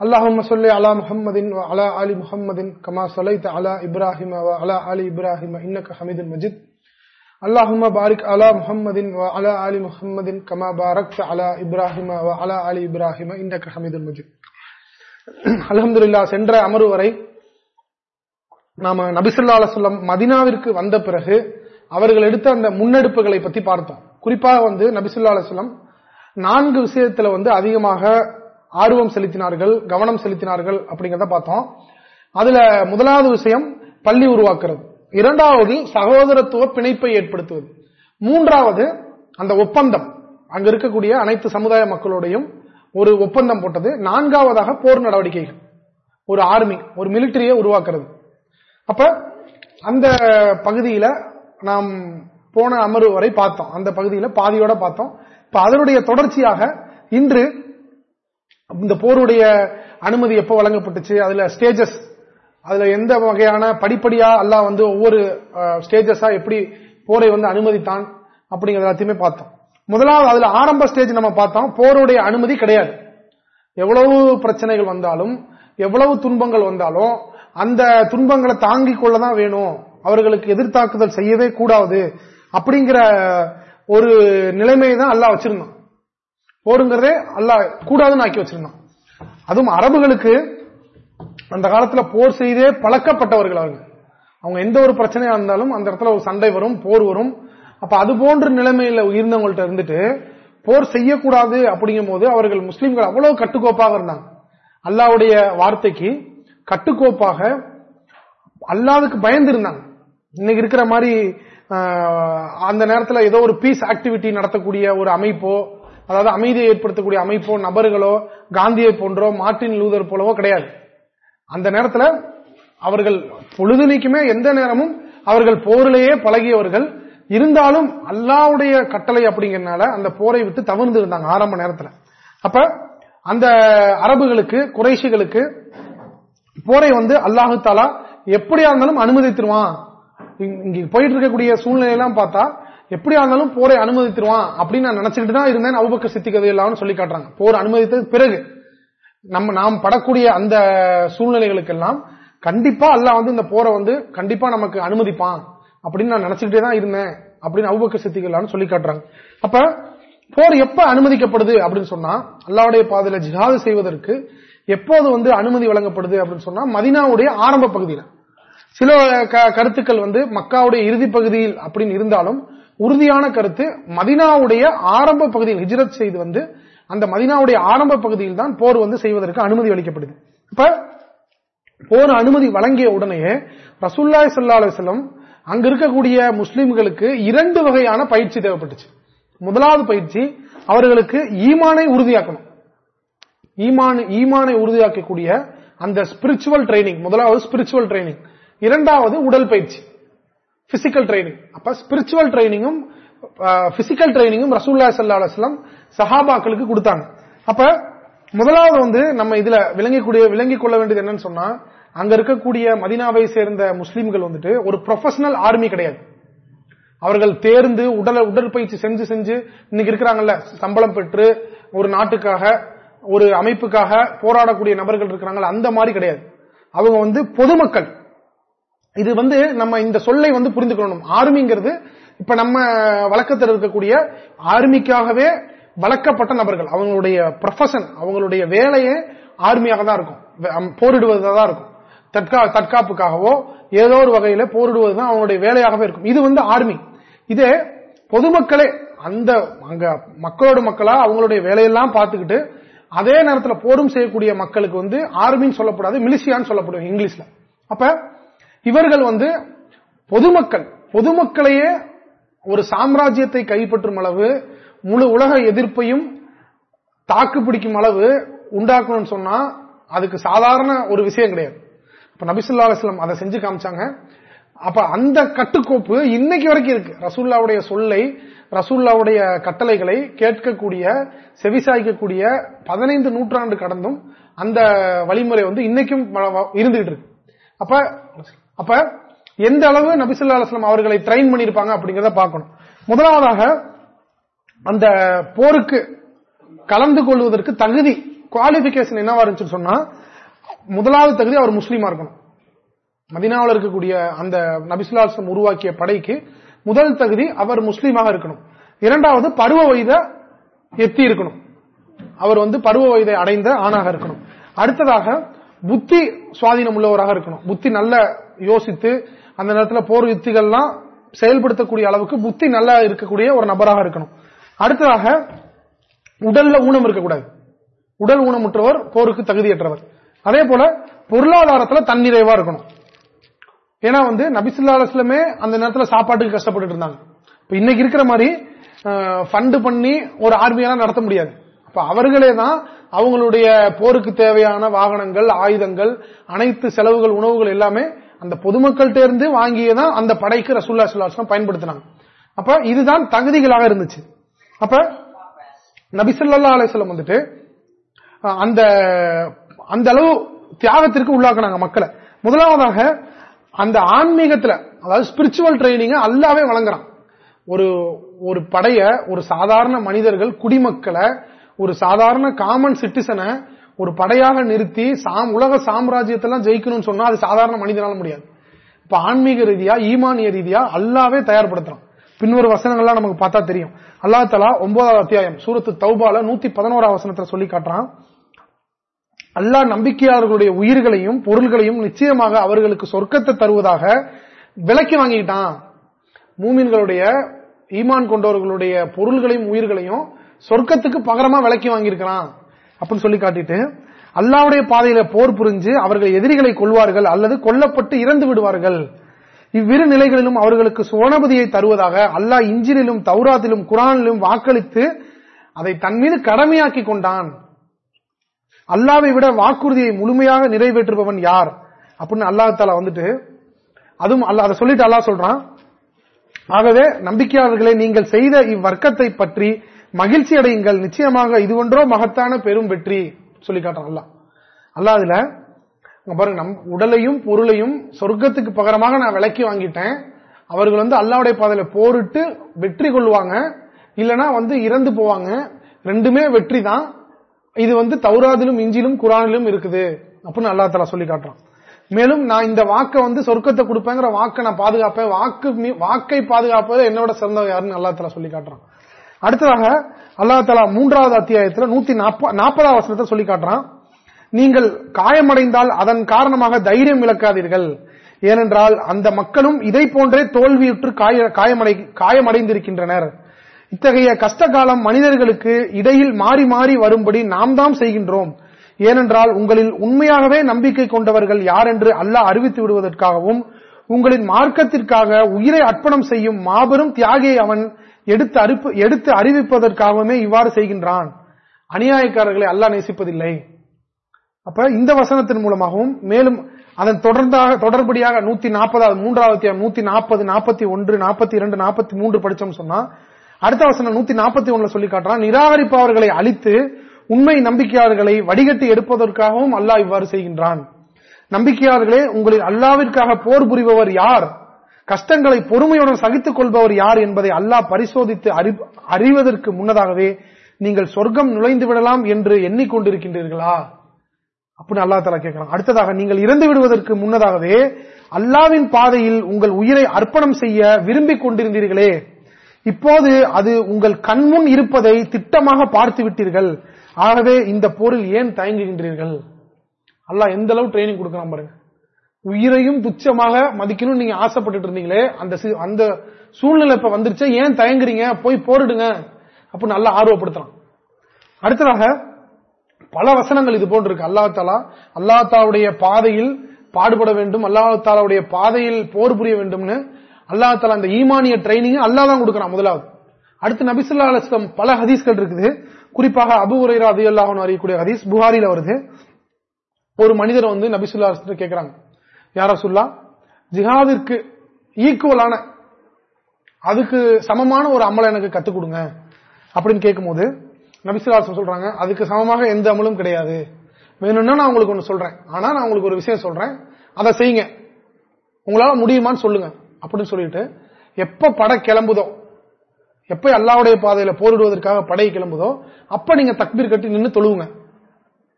اللهم صل على محمد وعلى آل محمد كما صليت على إبراهيم وعلى آل إبراهيم إنك حميد مجيد اللهم بارك على محمد وعلى آل محمد كما باركت على إبراهيم وعلى آل إبراهيم إنك حميد مجيد அல்ஹம்துலில்லா சென்ற அமர்வு வரை நாம நபிசல்லா அலுவலம் மதினாவிற்கு வந்த பிறகு அவர்கள் எடுத்த அந்த முன்னெடுப்புகளை பத்தி பார்த்தோம் குறிப்பாக வந்து நபிசுல்லா அலுவலம் நான்கு விஷயத்துல வந்து அதிகமாக ஆர்வம் செலுத்தினார்கள் கவனம் செலுத்தினார்கள் அப்படிங்கறத பார்த்தோம். அதுல முதலாவது விஷயம் பள்ளி உருவாக்குறது. இரண்டாவது சகோதரத்துவ பிணைப்பை ஏற்படுத்துவது. மூன்றாவது அந்த ஒப்பந்தம். அங்க இருக்கக்கூடிய அனைத்து சமுதாய மக்களோடையும் ஒரு ஒப்பந்தம் போட்டது. நான்காவதாக போர் நடவடிக்கைகள். ஒரு ஆர்மி ஒரு மிலிட்டரியை உருவாக்குறது. அப்ப அந்த பகுதியில நாம் போன அமர்வு வரை பார்த்தோம். அந்த பகுதியில பாதியோட பார்த்தோம். இப்ப அதனுடைய தொடர்ச்சியாக இன்று இந்த போருடைய அனுமதி எப்போ வழங்கப்பட்டுச்சு? அதுல ஸ்டேஜஸ் அதுல எந்த வகையான படிப்படியா அல்லாஹ் வந்து ஒவ்வொரு ஸ்டேஜஸா எப்படி போரை வந்து அனுமதித்தான் அப்படிங்கிறது எல்லாத்தையுமே பார்த்தோம். முதலாவது அதுல ஆரம்ப ஸ்டேஜ் நம்ம பார்த்தோம். போருடைய அனுமதி கிடையாது. எவ்வளவு பிரச்சனைகள் வந்தாலும் எவ்வளவு துன்பங்கள் வந்தாலும் அந்த துன்பங்களை தாங்கிக் கொள்ளதான் வேணும். அவர்களுக்கு எதிர்த்தாக்குதல் செய்யவே கூடாது அப்படிங்கிற ஒரு நிலைமையை தான் அல்லா வச்சிருந்தான். போருங்கிறதே அல்லாஹ் கூடாதுன்னு ஆக்கி வச்சிருந்தான். அதுவும் அரபுகளுக்கு அந்த காலத்துல போர் செய்தே பழக்கப்பட்டவர்கள் அவங்க. அவங்க எந்த ஒரு பிரச்சனையா இருந்தாலும் அந்த இடத்துல ஒரு சண்டை வரும் போர் வரும். அப்ப அது போன்ற நிலைமையில இருந்தவங்கள்ட்ட இருந்துட்டு போர் செய்யக்கூடாது அப்படிங்கும் போது அவர்கள் முஸ்லீம்கள் அவ்வளவு கட்டுக்கோப்பாக இருந்தாங்க. அல்லாவுடைய வார்த்தைக்கு கட்டுக்கோப்பாக அல்லாதுக்கு பயந்துருந்தாங்க. இன்னைக்கு இருக்கிற மாதிரி அந்த நேரத்தில் ஏதோ ஒரு பீஸ் ஆக்டிவிட்டி நடத்தக்கூடிய ஒரு அமைப்போ அதாவது அமைதியை ஏற்படுத்தக்கூடிய அமைப்போ நபர்களோ காந்தியை போன்றோ மார்டின் லூதர் போலவோ கிடையாது. அந்த நேரத்தில் அவர்கள் பொழுதுனைக்குமே எந்த நேரமும் அவர்கள் போரிலேயே பழகியவர்கள். இருந்தாலும் அல்லாவுடைய கட்டளை அப்படிங்கிறனால அந்த போரை விட்டு தவிர்ந்து இருந்தாங்க ஆரம்ப நேரத்தில். அப்ப அந்த அரபுகளுக்கு குறைஷிகளுக்கு போரை வந்து அல்லாஹு தாலா எப்படியா இருந்தாலும் அனுமதித்துருவான். இங்க போயிட்டு இருக்கக்கூடிய சூழ்நிலையெல்லாம் பார்த்தா எப்படியா இருந்தாலும் போரை அனுமதித்திருவான் அப்படின்னு நான் நினைச்சுக்கிட்டு தான் இருந்தேன். அவுபக்க சித்தி கதையெல்லாம் சொல்லி காட்டுறாங்க. போர் அனுமதித்தது பிறகு நம்ம நாம் படக்கூடிய அந்த சூழ்நிலைகளுக்கெல்லாம் கண்டிப்பா அல்லாஹ் வந்து இந்த போரை வந்து கண்டிப்பா நமக்கு அனுமதிப்பான் அப்படின்னு நான் நினைச்சுக்கிட்டே தான் இருந்தேன் அப்படின்னு அவுபக்க சித்திகளான்னு சொல்லி காட்டுறாங்க. அப்ப போர் எப்ப அனுமதிக்கப்படுது அப்படின்னு சொன்னா அல்லாவுடைய பாதையில ஜிஹாது செய்வதற்கு எப்போது வந்து அனுமதி வழங்கப்படுது அப்படின்னு சொன்னா மதினாவுடைய ஆரம்ப பகுதியில். சில கருத்துக்கள் வந்து மக்காவுடைய இறுதி பகுதியில் அப்படின்னு இருந்தாலும் உறுதியான கருத்து மதினாவுடைய ஆரம்ப பகுதியில் ஹிஜ்ரத் செய்து வந்து அந்த மதினாவுடைய ஆரம்ப பகுதியில் தான் போர் வந்து செய்வதற்கு அனுமதி அளிக்கப்படுது. இப்ப போர் அனுமதி வழங்கிய உடனே ரசூல்லாய் சல்லா அலுவலம் அங்க இருக்கக்கூடிய முஸ்லிம்களுக்கு இரண்டு வகையான பயிற்சி தேவைப்பட்டுச்சு. முதலாவது பயிற்சி அவர்களுக்கு ஈமானை உறுதியாக்கணும். ஈமான் ஈமானை உறுதியாக்கக்கூடிய அந்த ஸ்பிரிச்சுவல் ட்ரைனிங் முதலாவது ஸ்பிரிச்சுவல் ட்ரைனிங் இரண்டாவது உடல் பயிற்சி. பிசிக்கல் ட்ரைனிங் அப்ப ஸ்பிரிச்சுவல் ட்ரைனிங்கும் பிசிக்கல் ட்ரைனிங்கும் ரசூல்லா சல்லா அலுவலம் சஹாபாக்களுக்கு கொடுத்தாங்க. அப்ப முதலாவது வந்து நம்ம இதுல விளங்கக்கூடிய விளங்கிக் கொள்ள வேண்டியது என்னன்னு சொன்னா அங்க இருக்கக்கூடிய மதினாவை சேர்ந்த முஸ்லீம்கள் வந்துட்டு ஒரு ப்ரொஃபஷனல் ஆர்மி கிடையாது. அவர்கள் தேர்ந்து உடல உடற்பயிற்சி செஞ்சு செஞ்சு இன்னைக்கு இருக்கிறாங்கல்ல சம்பளம் பெற்று ஒரு நாட்டுக்காக ஒரு அமைப்புக்காக போராடக்கூடிய நபர்கள் இருக்கிறாங்கல்ல அந்த மாதிரி கிடையாது. அவங்க வந்து பொதுமக்கள். இது வந்து நம்ம இந்த சொல்லை வந்து புரிந்துக்கணும் ஆர்மிங்கிறது இப்ப நம்ம வழக்கத்தில் இருக்கக்கூடிய ஆர்மிக்காகவே வளர்க்கப்பட்ட நபர்கள் அவங்களுடைய ப்ரொஃபஷன் அவங்களுடைய வேலையே ஆர்மியாக தான் இருக்கும். போரிடுவதாக இருக்கும். தற்கா தற்காப்புக்காகவோ ஏதோ ஒரு வகையில போரிடுவது தான் அவங்களுடைய வேலையாகவே இருக்கும். இது வந்து ஆர்மி. இதே பொதுமக்களே அந்த அங்க மக்களோட மக்களா அவங்களுடைய வேலையெல்லாம் பார்த்துக்கிட்டு அதே நேரத்தில் போரும் செய்யக்கூடிய மக்களுக்கு வந்து ஆர்மின்னு சொல்லப்படாது மிலிசியான்னு சொல்லப்படும் இங்கிலீஷ்ல. அப்ப இவர்கள் வந்து பொதுமக்கள். பொதுமக்களையே ஒரு சாம்ராஜ்யத்தை கைப்பற்றும் அளவு முழு உலக எதிர்ப்பையும் தாக்கு பிடிக்கும் அளவு உண்டாக்கணும்னு சொன்னா அதுக்கு சாதாரண ஒரு விஷயம் கிடையாது. இப்ப நபிசுல்லா அலுவலம் அதை செஞ்சு காமிச்சாங்க. அப்ப அந்த கட்டுக்கோப்பு இன்னைக்கு வரைக்கும் இருக்கு. ரசூல்லாவுடைய சொல்லை ரசூல்லாவுடைய கட்டளைகளை கேட்கக்கூடிய செவிசாய்க்கக்கூடிய பதினைந்து நூற்றாண்டு கடந்தும் அந்த வழிமுறை வந்து இன்னைக்கும் இருந்துகிட்டு இருக்கு. அப்ப அப்ப எந்த அளவு நபிசுல்லா அலுவலம் அவர்களை ட்ரெயின் பண்ணிருப்பாங்க அப்படிங்கறத பார்க்கணும். முதலாவதாக அந்த போருக்கு கலந்து கொள்வதற்கு தகுதி குவாலிபிகேஷன் என்னவா இருந்துச்சு சொன்னா முதலாவது தகுதி அவர் முஸ்லீமா இருக்கணும். மதினாவில் இருக்கக்கூடிய அந்த நபிசுல்லாஸ்லம் உருவாக்கிய படைக்கு முதல் தகுதி அவர் முஸ்லீமாக இருக்கணும். இரண்டாவது பருவ வயத எத்தி இருக்கணும். அவர் வந்து பருவ வயதை அடைந்த ஆணாக இருக்கணும். அடுத்ததாக புத்தி சுவாதீனம் உள்ளவராக இருக்கணும். புத்தி நல்ல யோசித்து அந்த நேரத்தில் போர் யுத்திகள்லாம் செயல்படுத்தக்கூடிய அளவுக்கு புத்தி நல்லா இருக்கக்கூடிய ஒரு நபராக இருக்கணும். அடுத்ததாக உடல்ல ஊனம் இருக்கக்கூடாது. உடல் ஊனமுற்றவர் போருக்கு தகுதியற்றவர். அதே போல பொருளாதாரத்தில் தன்னிறைவா இருக்கணும். ஏன்னா வந்து நபிசுல்லா அந்த நேரத்தில் சாப்பாட்டுக்கு கஷ்டப்பட்டு இருந்தாங்க. இப்ப இன்னைக்கு இருக்கிற மாதிரி ஃபண்டு பண்ணி ஒரு ஆர்மியெல்லாம் நடத்த முடியாது. அப்ப அவர்களே தான் அவங்களுடைய போருக்கு தேவையான வாகனங்கள் ஆயுதங்கள் அனைத்து செலவுகள் உணவுகள் எல்லாமே அந்த பொதுமக்கள்கிட்ட இருந்து வாங்கியே தான் அந்த படைக்கு ரசூல்லா சுல்லாஸ்லாம் பயன்படுத்தினாங்க. அப்ப இதுதான் தகுதிகளாக இருந்துச்சு. அப்ப நபிசல்லா அலிஸ்லம் வந்துட்டு அந்த அந்த அளவு தியாகத்திற்கு உள்ளாக்குனாங்க மக்களை. முதலாவதாக அந்த ஆன்மீகத்துல அதாவது ஸ்பிரிச்சுவல் ட்ரைனிங் அல்லாவே வழங்குறான். ஒரு ஒரு படைய ஒரு சாதாரண மனிதர்கள் குடிமக்களை ஒரு சாதாரண காமன் சிட்டிசனை ஒரு படையாக நிறுத்தி சாம் உலக சாம்ராஜ்யத்தெல்லாம் ஜெயிக்கணும்னு சொன்னா அது சாதாரண மனிதனால முடியாது. இப்ப ஆன்மீக ரீதியா ஈமானிய ரீதியா அல்லாவே தயார்படுத்துறான். பின்வரும் வசனங்கள்லாம் நமக்கு பார்த்தா தெரியும். அல்லா தலா ஒன்பதாவது அத்தியாயம் சூரத்து தௌபால நூத்தி பதினோராம் வசனத்துல சொல்லி காட்டுறான். அல்லாஹ் நம்பிக்கையாளர்களுடைய உயிர்களையும் பொருள்களையும் நிச்சயமாக அவர்களுக்கு சொர்க்கத்தை தருவதாக விலக்கி வாங்கிக்கிட்டான். மூமின்களுடைய ஈமான் கொண்டவர்களுடைய பொருள்களையும் உயிர்களையும் சொர்க்கத்துக்கு பகரமா விலக்கி வாங்கியிருக்கிறான். அப்படின்னு சொல்லி காட்டிட்டு அல்லாவுடைய பாதையில போர் புரிஞ்சு அவர்கள் எதிரிகளை கொள்வார்கள் அல்லது கொல்லப்பட்டு இறந்து விடுவார்கள். இவ்விரு நிலைகளிலும் அவர்களுக்கு சுவனபதியை தருவதாக அல்லாஹ் இஞ்சினிலும் தௌராத்திலும் குரானிலும் வாக்களித்து அதை தன் மீது கடமையாக்கி கொண்டான். அல்லாவை விட வாக்குறுதியை முழுமையாக நிறைவேற்றுபவன் யார்? அப்படின்னு அல்லாஹால வந்துட்டு அதுவும் அல்ல அதை சொல்லிட்டு அல்லாஹ் சொல்றான். ஆகவே நம்பிக்கையாளர்களை நீங்கள் செய்த இவ்வர்க்கத்தை பற்றி மகிழ்ச்சி அடையுங்கள். நிச்சயமாக இது ஒன்றோ மகத்தான பெரும் வெற்றி சொல்லி காட்டுறான் அல்லா அல்லா அதுல பாருங்க நம் உடலையும் பொருளையும் சொர்க்கத்துக்கு பகரமாக நான் விலக்கி வாங்கிட்டேன். அவர்கள் வந்து அல்லாவுடைய பாதையில போரிட்டு வெற்றி கொள்வாங்க. இல்லனா வந்து இறந்து போவாங்க. ரெண்டுமே வெற்றி தான். இது வந்து தௌராதிலும் இஞ்சிலும் குரானிலும் இருக்குது. அப்படின்னு அல்லா தலா சொல்லி காட்டுறான். மேலும் நான் இந்த வாக்கை வந்து சொர்க்கத்தை கொடுப்பேங்கிற வாக்கை நான் பாதுகாப்பேன். வாக்கு வாக்கை பாதுகாப்பது என்னோட சிறந்தவர் யாருன்னு அல்லா தலா சொல்லி காட்டுறான். அடுத்ததாக அல்லா தலா மூன்றாவது அத்தியாயத்தில் நூத்தி நாற்பதாவது வசனத்தை சொல்லி காட்டுறான். நீங்கள் காயமடைந்தால் அதன் காரணமாக தைரியம் இழக்காதீர்கள். ஏனென்றால் அந்த மக்களும் இதை போன்றே தோல்வியுற்று காயமடை காயமடைந்திருக்கின்றனர். இத்தகைய கஷ்ட காலம் மனிதர்களுக்கு இடையில் மாறி மாறி வரும்படி நாம் தான் செய்கின்றோம். ஏனென்றால் உங்களில் உண்மையாகவே நம்பிக்கை கொண்டவர்கள் யார் என்று அல்லாஹ் அறிவித்து விடுவதற்காகவும் உங்களின் மார்க்கத்திற்காக உயிரை அர்ப்பணம் செய்யும் மாபெரும் தியாகியை அவன் எடுத்து எடுத்து அறிவிப்பதற்காகவுமே இவ்வாறு செய்கின்றான். அநியாயக்காரர்களை அல்லாஹ் நேசிப்பதில்லை. அப்ப இந்த வசனத்தின் மூலமாகவும் மேலும் அதன் தொடர்ந்தாக தொடர்படியாக நூத்தி நாற்பதாவது மூன்றாவது நூத்தி நாற்பது நாற்பத்தி ஒன்று நாற்பத்தி இரண்டு நாற்பத்தி மூன்று படிச்சோம் சொன்னா அடுத்த வசனம் நூத்தி நாற்பத்தி ஒண்ணுல சொல்லி காட்டுறான் நிராகரிப்பவர்களை அழித்து உண்மை நம்பிக்கையாளர்களை வடிகட்டி எடுப்பதற்காகவும் அல்லாஹ் இவ்வாறு செய்கின்றான். நம்பிக்கையாளர்களே உங்களில் அல்லாவிற்காக போர் புரிபவர் யார்? கஷ்டங்களை பொறுமையுடன் சகித்துக் கொள்பவர் யார் என்பதை அல்லாஹ் பரிசோதித்து அறிவதற்கு முன்னதாகவே நீங்கள் சொர்க்கம் நுழைந்து விடலாம் என்று எண்ணிக்கொண்டிருக்கின்றீர்களா? அப்படின்னு அல்லா தலா கேட்கிறான். அடுத்ததாக நீங்கள் இறந்து விடுவதற்கு முன்னதாகவே அல்லாவின் பாதையில் உங்கள் உயிரை அர்ப்பணம் செய்ய விரும்பிக் கொண்டிருந்தீர்களே. இப்போது அது உங்கள் கண்முன் இருப்பதை திட்டமாக பார்த்து விட்டீர்கள். ஆகவே இந்த போரில் ஏன் தயங்குகின்றீர்கள்? அல்லாஹ் எந்த அளவு ட்ரைனிங் கொடுக்கலாம் பாருங்க. உயிரையும் துச்சமாக மதிக்கணும் நீங்க ஆசைப்பட்டு இருந்தீங்களே அந்த அந்த சூழ்நிலை இப்ப வந்துருச்சு. ஏன் தயங்குறீங்க? போய் போரிடுங்க. அப்படின்னு நல்லா ஆர்வப்படுத்துறான் அடுத்ததாக பல வசனங்கள் இது போன்று இருக்கு அல்லா தாலா அல்லா தாவுடைய பாதையில் பாடுபட வேண்டும். அல்லா தாலாவுடைய பாதையில் போர் புரிய வேண்டும்னு அல்லா தாலா அந்த ஈமானிய ட்ரைனிங் அல்லா தான் கொடுக்கறான் முதலாவது. அடுத்து நபிசுல்லா அலுவலம் பல ஹதீஸ்கள் இருக்குது. குறிப்பாக அபு உரைரா அதி அல்லாஹன் அறியக்கூடிய ஹதீஸ் புகாரில வருது. ஒரு மனிதர் வந்து நபிசுல்லா கேட்கிறாங்க யார சொல்லா ஜிஹாதிற்கு ஈக்குவலான அதுக்கு சமமான ஒரு அமலை எனக்கு கத்துக் கொடுங்க அப்படின்னு கேட்கும்போது நபிசுலாசம் சொல்றாங்க அதுக்கு சமமாக எந்த அமலும் கிடையாது. வேணும்னா நான் உங்களுக்கு ஒன்று சொல்றேன். ஆனா நான் உங்களுக்கு ஒரு விஷயம் சொல்றேன். அதை செய்யுங்க. உங்களால முடியுமான்னு சொல்லுங்க. அப்படின்னு சொல்லிட்டு எப்ப படை கிளம்புதோ எப்ப அல்லாவுடைய பாதையில போரிடுவதற்காக படை கிளம்புதோ அப்ப நீங்க தக்பீர் கட்டி நின்று தொழுவுங்க.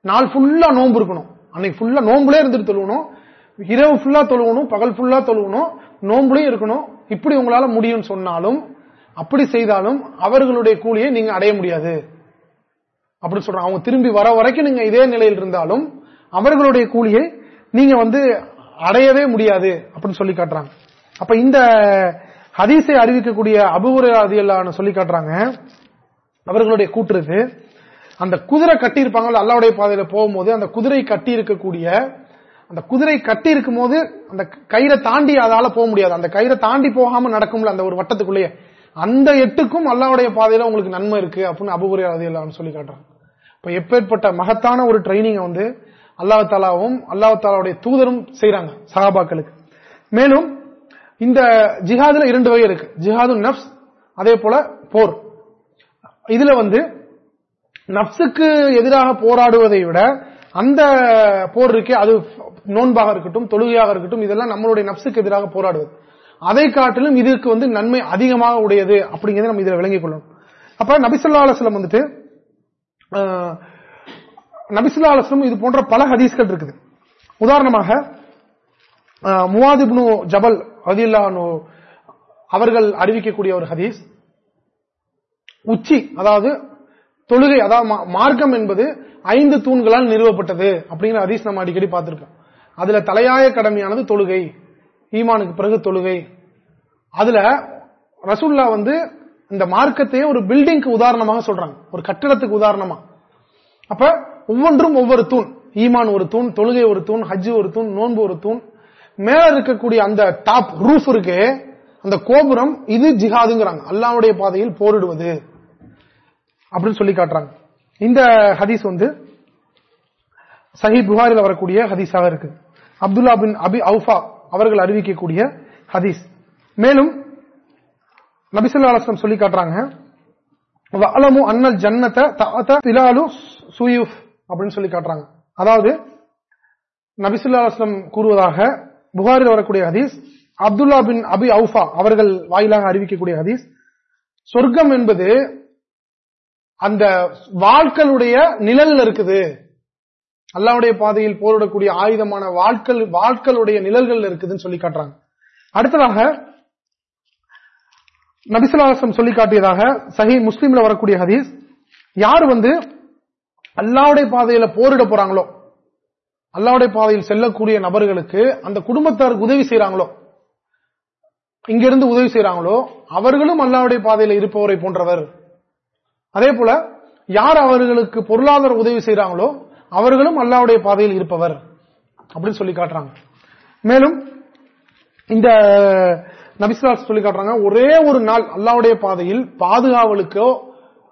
நாள் ஃபுல்லா நோன்பு இருக்கணும். அன்னைக்கு ஃபுல்லா நோம்புலே இருந்துட்டு தொழுவணும். இரவு ஃபுல்லா தொழுவணும் பகல் ஃபுல்லா தொழுவணும் நோம்புலயும் இருக்கணும். இப்படி உங்களால முடியும்னு சொன்னாலும் அப்படி செய்தாலும் அவர்களுடைய கூலியை நீங்க அடைய முடியாது. அப்படின்னு சொல்றாங்க. அவங்க திரும்பி வர வரைக்கும் நீங்க இதே நிலையில் இருந்தாலும் அவர்களுடைய கூலியை நீங்க வந்து அடையவே முடியாது அப்படின்னு சொல்லி காட்டுறாங்க. அப்ப இந்த ஹதீஸை அறிவிக்கக்கூடிய அபுகுரையாதியல்லான்னு சொல்லி காட்டுறாங்க. அவர்களுடைய கூட்டுருக்கு அந்த குதிரை கட்டி இருப்பாங்கல்ல அல்லாவுடைய பாதையில போகும்போது அந்த குதிரை கட்டி இருக்கக்கூடிய அந்த குதிரை கட்டி இருக்கும் போது அந்த கயிறை தாண்டி அதால போக முடியாது. அந்த கயிறை தாண்டி போகாம நடக்கும்ல அந்த ஒரு வட்டத்துக்குள்ளேயே. அந்த எட்டுக்கும் அல்லாவுடைய பாதையில உங்களுக்கு நன்மை இருக்கு அப்படின்னு அபுகுரை அதியல்லான்னு சொல்லி காட்டுறாங்க. இப்ப எப்பேற்பட்ட மகத்தான ஒரு ட்ரைனிங் வந்து அல்லாஹாலாவும் அல்லாஹாலாவுடைய தூதரும் செய்யறாங்க சகாபாக்களுக்கு மேலும் இந்த ஜிஹாதுல இரண்டு வகை இருக்கு. ஜிஹாது நப்ஸ் அதே போல போர். இதுல வந்து நப்சுக்கு எதிராக போராடுவதை விட அந்த போர் இருக்கே அது நோன்பாக இருக்கட்டும் தொழுகையாக இருக்கட்டும் இதெல்லாம் நம்மளுடைய நப்சுக்கு எதிராக போராடுவது. அதை காட்டிலும் இதுக்கு வந்து நன்மை அதிகமாக உடையது அப்படிங்கறத நம்ம இதுல விளங்கிக் கொள்ளணும். அப்ப நபிசல்லா அலுவலம் வந்துட்டு நபிசுல்லா அலுவலம் இது போன்ற பல ஹதீஸ்கள் இருக்குது. உதாரணமாக முவாதிப்னு ஜபல் அதில்லானு அவர்கள் அறிவிக்கக்கூடிய ஒரு ஹதீஸ் உச்சி அதாவது தொழுகை அதாவது மார்க்கம் என்பது ஐந்து தூண்களால் நிறுவப்பட்டது அப்படிங்கிற ஹதீஸ் நம்ம அடிக்கடி பார்த்திருப்போம் அதுல தலையாய கடமையானது தொழுகை ஈமானுக்கு பிறகு தொழுகை. அதுல ரசுல்லா வந்து இந்த மார்க்கத்தையே ஒரு பில்டிங்க்கு உதாரணமாக சொல்றாங்க. ஒரு கட்டிடத்துக்கு உதாரணமா. அப்ப ஒவ்வொன்றும் ஒவ்வொரு தூண் ஈமான் ஒரு தூண் தொழுகை ஒரு தூண் ஹஜ்ஜு ஒரு தூண் நோன்பு ஒரு தூண். மேல இருக்கக்கூடிய அந்த டாப் ரூஃப் இருக்கு அந்த கோபுரம் இது ஜிஹாதுங்கிறாங்க. அல்லாவுடைய பாதையில் போரிடுவது. அப்படின்னு சொல்லி காட்டுறாங்க. இந்த ஹதீஸ் வந்து சஹி புகாரில் வரக்கூடிய ஹதீஸாக இருக்கு. அப்துல்லா பின் அபி அவுஃபா அவர்கள் அறிவிக்கக்கூடிய ஹதீஸ். மேலும் நபிசல்லா அலுவலம் சொல்லி காட்டுறாங்க அலமு அன்னல் ஜன்னத்தை திலாலு அப்படின்னு சொல்லி காட்டுறாங்க. அதாவது நபிசுல்லா அலுவலம் கூறுவதாக புகாரில் வரக்கூடிய ஹதீஸ் அப்துல்லா பின் அபி அவுஃபா அவர்கள் வாயிலாக அறிவிக்கக்கூடிய ஹதீஸ். சொர்க்கம் என்பது அந்த வாழ்க்களுடைய நிழல் இருக்குது. அல்லாவுடைய பாதையில் போரிடக்கூடிய ஆயுதமான வாழ்க்கள் வாழ்க்களுடைய நிழல்கள் இருக்குதுன்னு சொல்லி காட்டுறாங்க. அடுத்ததாக நபிசுல்லாசம் சொல்லி காட்டியதாக சஹி முஸ்லீம்ல வரக்கூடிய ஹதீஸ் யார் வந்து அல்லாவுடைய பாதையில போரிட போறாங்களோ அல்லாவுடைய பாதையில் செல்லக்கூடிய நபர்களுக்கு அந்த குடும்பத்தாருக்கு உதவி செய்யறாங்களோ இங்கிருந்து உதவி செய்யறாங்களோ அவர்களும் அல்லாவுடைய பாதையில இருப்பவரை போன்றவர். அதே போல யார் அவர்களுக்கு பொருளாதார உதவி செய்யறாங்களோ அவர்களும் அல்லாவுடைய பாதையில் இருப்பவர் அப்படின்னு சொல்லி காட்டுறாங்க. மேலும் இந்த நபிஸ்லாஸ் சொல்லி காட்டுறாங்க ஒரே ஒரு நாள் அல்லாவுடைய பாதையில் பாதுகாவலுக்கோ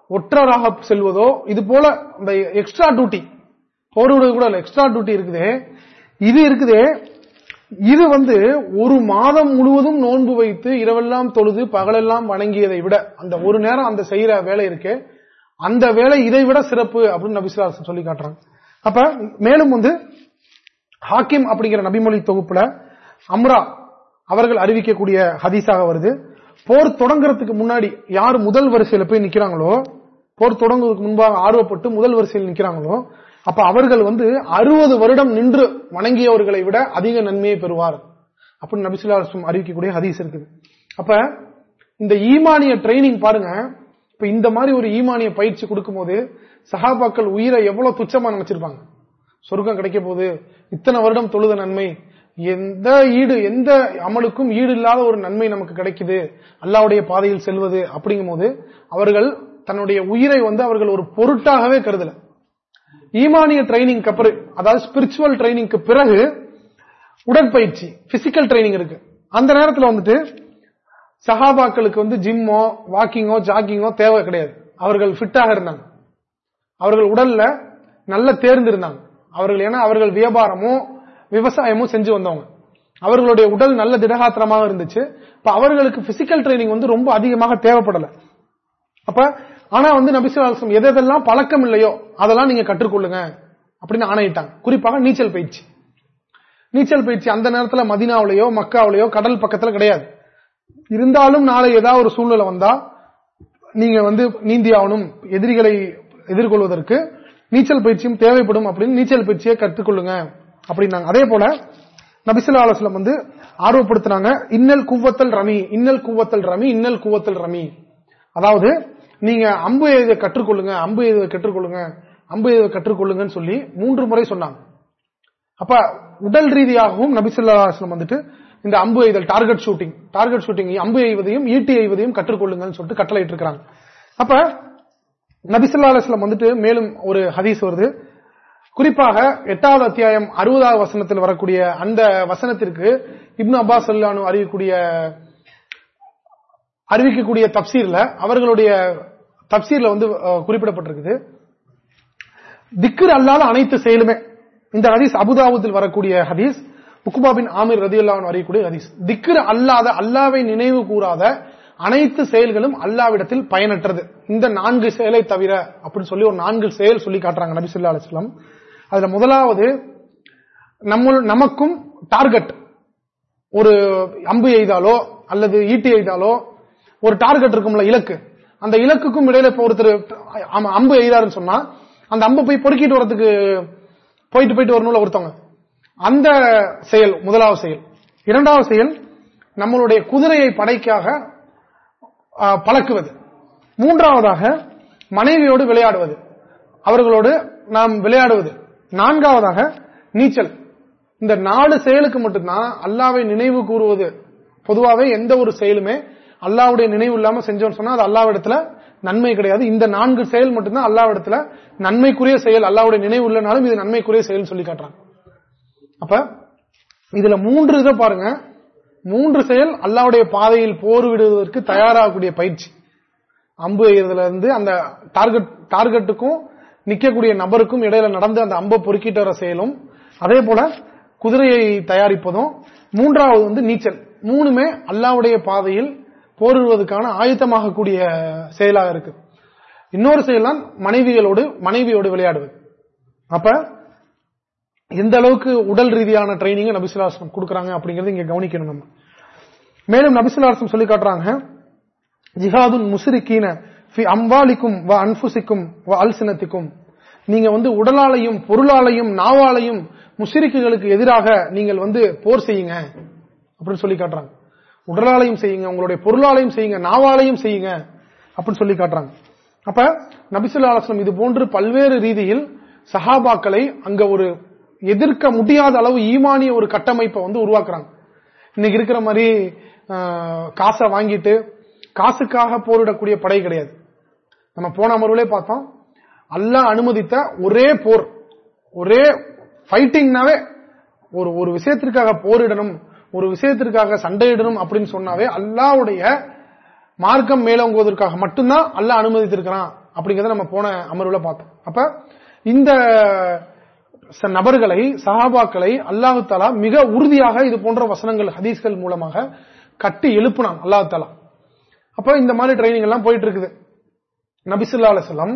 ஒற்றராக செல்வதோ இது போல இந்த எக்ஸ்ட்ரா டியூட்டி போடுவது கூட எக்ஸ்ட்ரா டியூட்டி இருக்குதே. இது இருக்குதே இது வந்து ஒரு மாதம் முழுவதும் நோன்பு வைத்து இரவெல்லாம் தொழுது பகலெல்லாம் வணங்கியதை விட அந்த ஒரு நேரம் அந்த செய்யற வேலை இருக்கு அந்த வேலை இதை விட சிறப்பு அப்படின்னு நபிசுலாசம் சொல்லி காட்டுறாங்க. அப்ப மேலும் வந்து ஹாக்கிம் அப்படிங்கிற நபிமொழி தொகுப்புல அம்ரா அவர்கள் அறிவிக்கக்கூடிய ஹதீஸாக வருது. போர் தொடங்குறதுக்கு முன்னாடி யார் முதல் வரிசையில போய் நிக்கிறாங்களோ போர் தொடங்குவதற்கு முன்பாக ஆர்வப்பட்டு முதல் வரிசையில் நிக்கிறாங்களோ அப்ப அவர்கள் வந்து அறுபது வருடம் நின்று வணங்கியவர்களை விட அதிக நன்மையை பெறுவார் அப்படின்னு நபிசுல்லா அறிவிக்கக்கூடிய ஹதீஸ் இருக்குது. அப்ப இந்த ஈமானிய ட்ரைனிங் பாருங்க. இப்ப இந்த மாதிரி ஒரு ஈமானிய பயிற்சி கொடுக்கும் போது சகாபாக்கள் உயிரை எவ்வளவு துச்சமா நினைச்சிருப்பாங்க? சொர்க்கம் கிடைக்க போது இத்தனை வருடம் தொழுத நன்மை எந்த ஈடு எந்த அமலுக்கும் ஈடு இல்லாத ஒரு நன்மை நமக்கு கிடைக்குது அல்லாவுடைய பாதையில் செல்வது அப்படிங்கும் போது அவர்கள் தன்னுடைய உயிரை வந்து அவர்கள் ஒரு பொருட்டாகவே கருதல. ஈமானிய ட்ரைனிங் அப்புறம் அதாவது ஸ்பிரிச்சுவல் ட்ரைனிங்க்கு பிறகு உடற்பயிற்சி பிசிக்கல் ட்ரைனிங் இருக்கு. அந்த நேரத்தில் வந்துட்டு சஹாபாக்களுக்கு வந்து ஜிம்மோ வாக்கிங்கோ ஜாக்கிங்கோ தேவை கிடையாது. அவர்கள் ஃபிட்டாக இருந்தாங்க. அவர்கள் உடல்ல நல்ல தேர்ந்திருந்தாங்க. அவர்கள் ஏன்னா அவர்கள் வியாபாரமும் விவசாயமும் செஞ்சு வந்தவங்க. அவர்களுடைய உடல் நல்ல திடகாத்திரமாக இருந்துச்சு. இப்ப அவர்களுக்கு பிசிக்கல் ட்ரைனிங் வந்து ரொம்ப அதிகமாக தேவைப்படல. அப்ப ஆனா வந்து நபிசுலாசம் எதெல்லாம் பழக்கம் இல்லையோ அதெல்லாம் நீங்க கற்றுக்கொள்ளுங்க அப்படின்னு ஆணையிட்டாங்க. குறிப்பாக நீச்சல் பயிற்சி. நீச்சல் பயிற்சி அந்த நேரத்தில் மதினாவிலேயோ மக்காவிலேயோ கடல் பக்கத்தில் கிடையாது. இருந்தாலும் நாளை ஏதாவது ஒரு சூழ்நிலை வந்தா நீங்க வந்து நீந்தி ஆகணும் எதிரிகளை எதிர்கொள்வதற்கு நீச்சல் பயிற்சியும் தேவைப்படும் அப்படின்னு நீச்சல் பயிற்சியை கற்றுக்கொள்ளுங்க அப்படின்னாங்க. அதே போல நபிசுல்லா அலுவலம் வந்து ஆர்வப்படுத்தினாங்க இன்னல் குவத்தல் ரமி இன்னல் குவத்தல் ரமி இன்னல் குவத்தல் ரமி. அதாவது நீங்க அம்பு எழுத கற்றுக்கொள்ளுங்க அம்பு எழுத கற்றுக்கொள்ளுங்க அம்பு எழுத கற்றுக்கொள்ளுங்கன்னு சொல்லி மூன்று முறை சொன்னாங்க. அப்ப உடல் ரீதியாகவும் நபிசுல்லா அலுவலம் வந்துட்டு இந்த அம்பு எய்தல் டார்கெட் ஷூட்டிங் டார்கெட் ஷூட்டிங் அம்பு எய்வதையும் ஈட்டி எய்வதையும் கற்றுக்கொள்ளுங்கன்னு சொல்லிட்டு கட்டளை இருக்கிறாங்க அப்ப நபிசுல்லா அலுவலம் வந்துட்டு மேலும் ஒரு ஹதீஸ் வருது. குறிப்பாக எட்டாவது அத்தியாயம் அறுபதாவது வசனத்தில் வரக்கூடிய அந்த வசனத்திற்கு இப்னு அப்பாஸ் அல்லானு அறிவிக்கூடிய அறிவிக்கக்கூடிய தப்சீர்ல அவர்களுடைய தப்சீர்ல வந்து குறிப்பிடப்பட்டிருக்குது. திக்கர் அல்லாத அனைத்து செயலுமே. இந்த ஹதீஸ் அபுதாபுத்தில் வரக்கூடிய ஹதீஸ். உக்குபாபின் ஆமீர் ரதி வரையக்கூடிய ஹதீஸ். திக்ர் அல்லாத அல்லாவை நினைவு கூறாத அனைத்து செயல்களும் அல்லாவிடத்தில் பயனற்றது. இந்த நான்கு செயலை தவிர அப்படின்னு சொல்லி ஒரு நான்கு செயல் சொல்லி காட்டுறாங்க நபிசுல்லா அலிஸ்லாம் அதுல முதலாவது நம்ம நமக்கும் டார்கெட். ஒரு அம்பு எய்தாலோ அல்லது ஈட்டி எய்தாலோ ஒரு டார்கெட் இருக்கும்ல இலக்கு. அந்த இலக்குக்கும் இடையில இப்போ ஒருத்தர் அம்பு எய்தாருன்னு சொன்னா அந்த அம்பு போய் பொறுக்கிட்டு வரதுக்கு போயிட்டு போயிட்டு வரணும்ல ஒருத்தவங்க. அந்த செயல் முதலாவது செயல். இரண்டாவது செயல் நம்மளுடைய குதிரையை படைக்காக பழக்குவது. மூன்றாவதாக மனைவியோடு விளையாடுவது. அவர்களோடு நாம் விளையாடுவது. நான்காவதாக நீச்சல். இந்த நாலு செயலுக்கு மட்டும்தான் அல்லாவை நினைவு கூறுவது. பொதுவாகவே எந்த ஒரு செயலுமே அல்லாவுடைய நினைவு இல்லாம செஞ்சோம்னு சொன்னா அது அல்லாவிடத்துல நன்மை கிடையாது. இந்த நான்கு செயல் மட்டும்தான் அல்லாவிடத்துல நன்மைக்குரிய செயல். அல்லாவுடைய நினைவு இல்லைனாலும் இது நன்மைக்குரிய செயல் சொல்லி காட்டுறாங்க. அப்ப இதுல மூன்று இதை பாருங்க. மூன்று செயல் அல்லாவுடைய பாதையில் போர் விடுவதற்கு தயாராகக்கூடிய பயிற்சி. அம்பு எய்தல இருந்து அந்த டார்கெட் டார்கெட்டுக்கும் நிக்கக்கூடிய நபருக்கும் இடையில நடந்து அந்த அம்பை பொறுக்கிட்டு வர செயலும் அதே போல குதிரையை தயாரிப்பதும் மூன்றாவது வந்து நீச்சல். மூணுமே அல்லாவுடைய பாதையில் போரிடுவதற்கான ஆயத்தமாகக்கூடிய செயலாக இருக்கு. இன்னொரு செயல் தான் மனைவிகளோடு மனைவியோடு விளையாடுவது. அப்ப எந்த அளவுக்கு உடல் ரீதியான ட்ரைனிங் நபிசுலாசம் கொடுக்கறாங்க அப்படிங்கறது இங்க கவனிக்கணும் நம்ம. மேலும் நபிசுலாசம் சொல்லி காட்டுறாங்க ஜிஹாதுன் முசிரிக்கீன அம்பாலிக்கும் வ அன்புசிக்கும் வ அல்சினத்துக்கும். நீங்க வந்து உடலாலையும் பொருளாலையும் நாவாலையும் முஷிரிக்குகளுக்கு எதிராக நீங்கள் வந்து போர் செய்யுங்க அப்படின்னு சொல்லி காட்டுறாங்க. உடலாலையும் செய்யுங்க உங்களுடைய பொருளாலையும் செய்யுங்க நாவாலையும் செய்யுங்க அப்படின்னு சொல்லி காட்டுறாங்க. அப்ப நபிசுல்லா அலுவலம் இது போன்று பல்வேறு ரீதியில் சஹாபாக்களை அங்க ஒரு எதிர்க்க முடியாத அளவு ஈமானிய ஒரு கட்டமைப்பை வந்து உருவாக்குறாங்க. இன்னைக்கு இருக்கிற மாதிரி காசை வாங்கிட்டு காசுக்காக போரிடக்கூடிய படை கிடையாது. நம்ம போன அமர்வுலே பார்த்தோம். அல்லாஹ் அனுமதித்த ஒரே போர் ஒரே ஃபைட்டிங்னாவே ஒரு ஒரு விஷயத்திற்காக போரிடணும் ஒரு விஷயத்திற்காக சண்டையிடணும் அப்படின்னு சொன்னாவே அல்லாவுடைய மார்க்கம் மேலோங்குவதற்காக மட்டும்தான் அல்லாஹ் அனுமதித்திருக்கிறான் அப்படிங்கறத நம்ம போன அமர்வுல பார்த்தோம். அப்ப இந்த நபர்களை சஹாபாக்களை அல்லாஹு தாலா மிக உறுதியாக இது போன்ற வசனங்கள் ஹதீஸ்கள் மூலமாக கட்டி எழுப்புனான் அல்லாஹு தாலா அப்ப இந்த மாதிரி ட்ரைனிங் எல்லாம் போயிட்டு இருக்குது. நபிசுல்லா அலுவலம்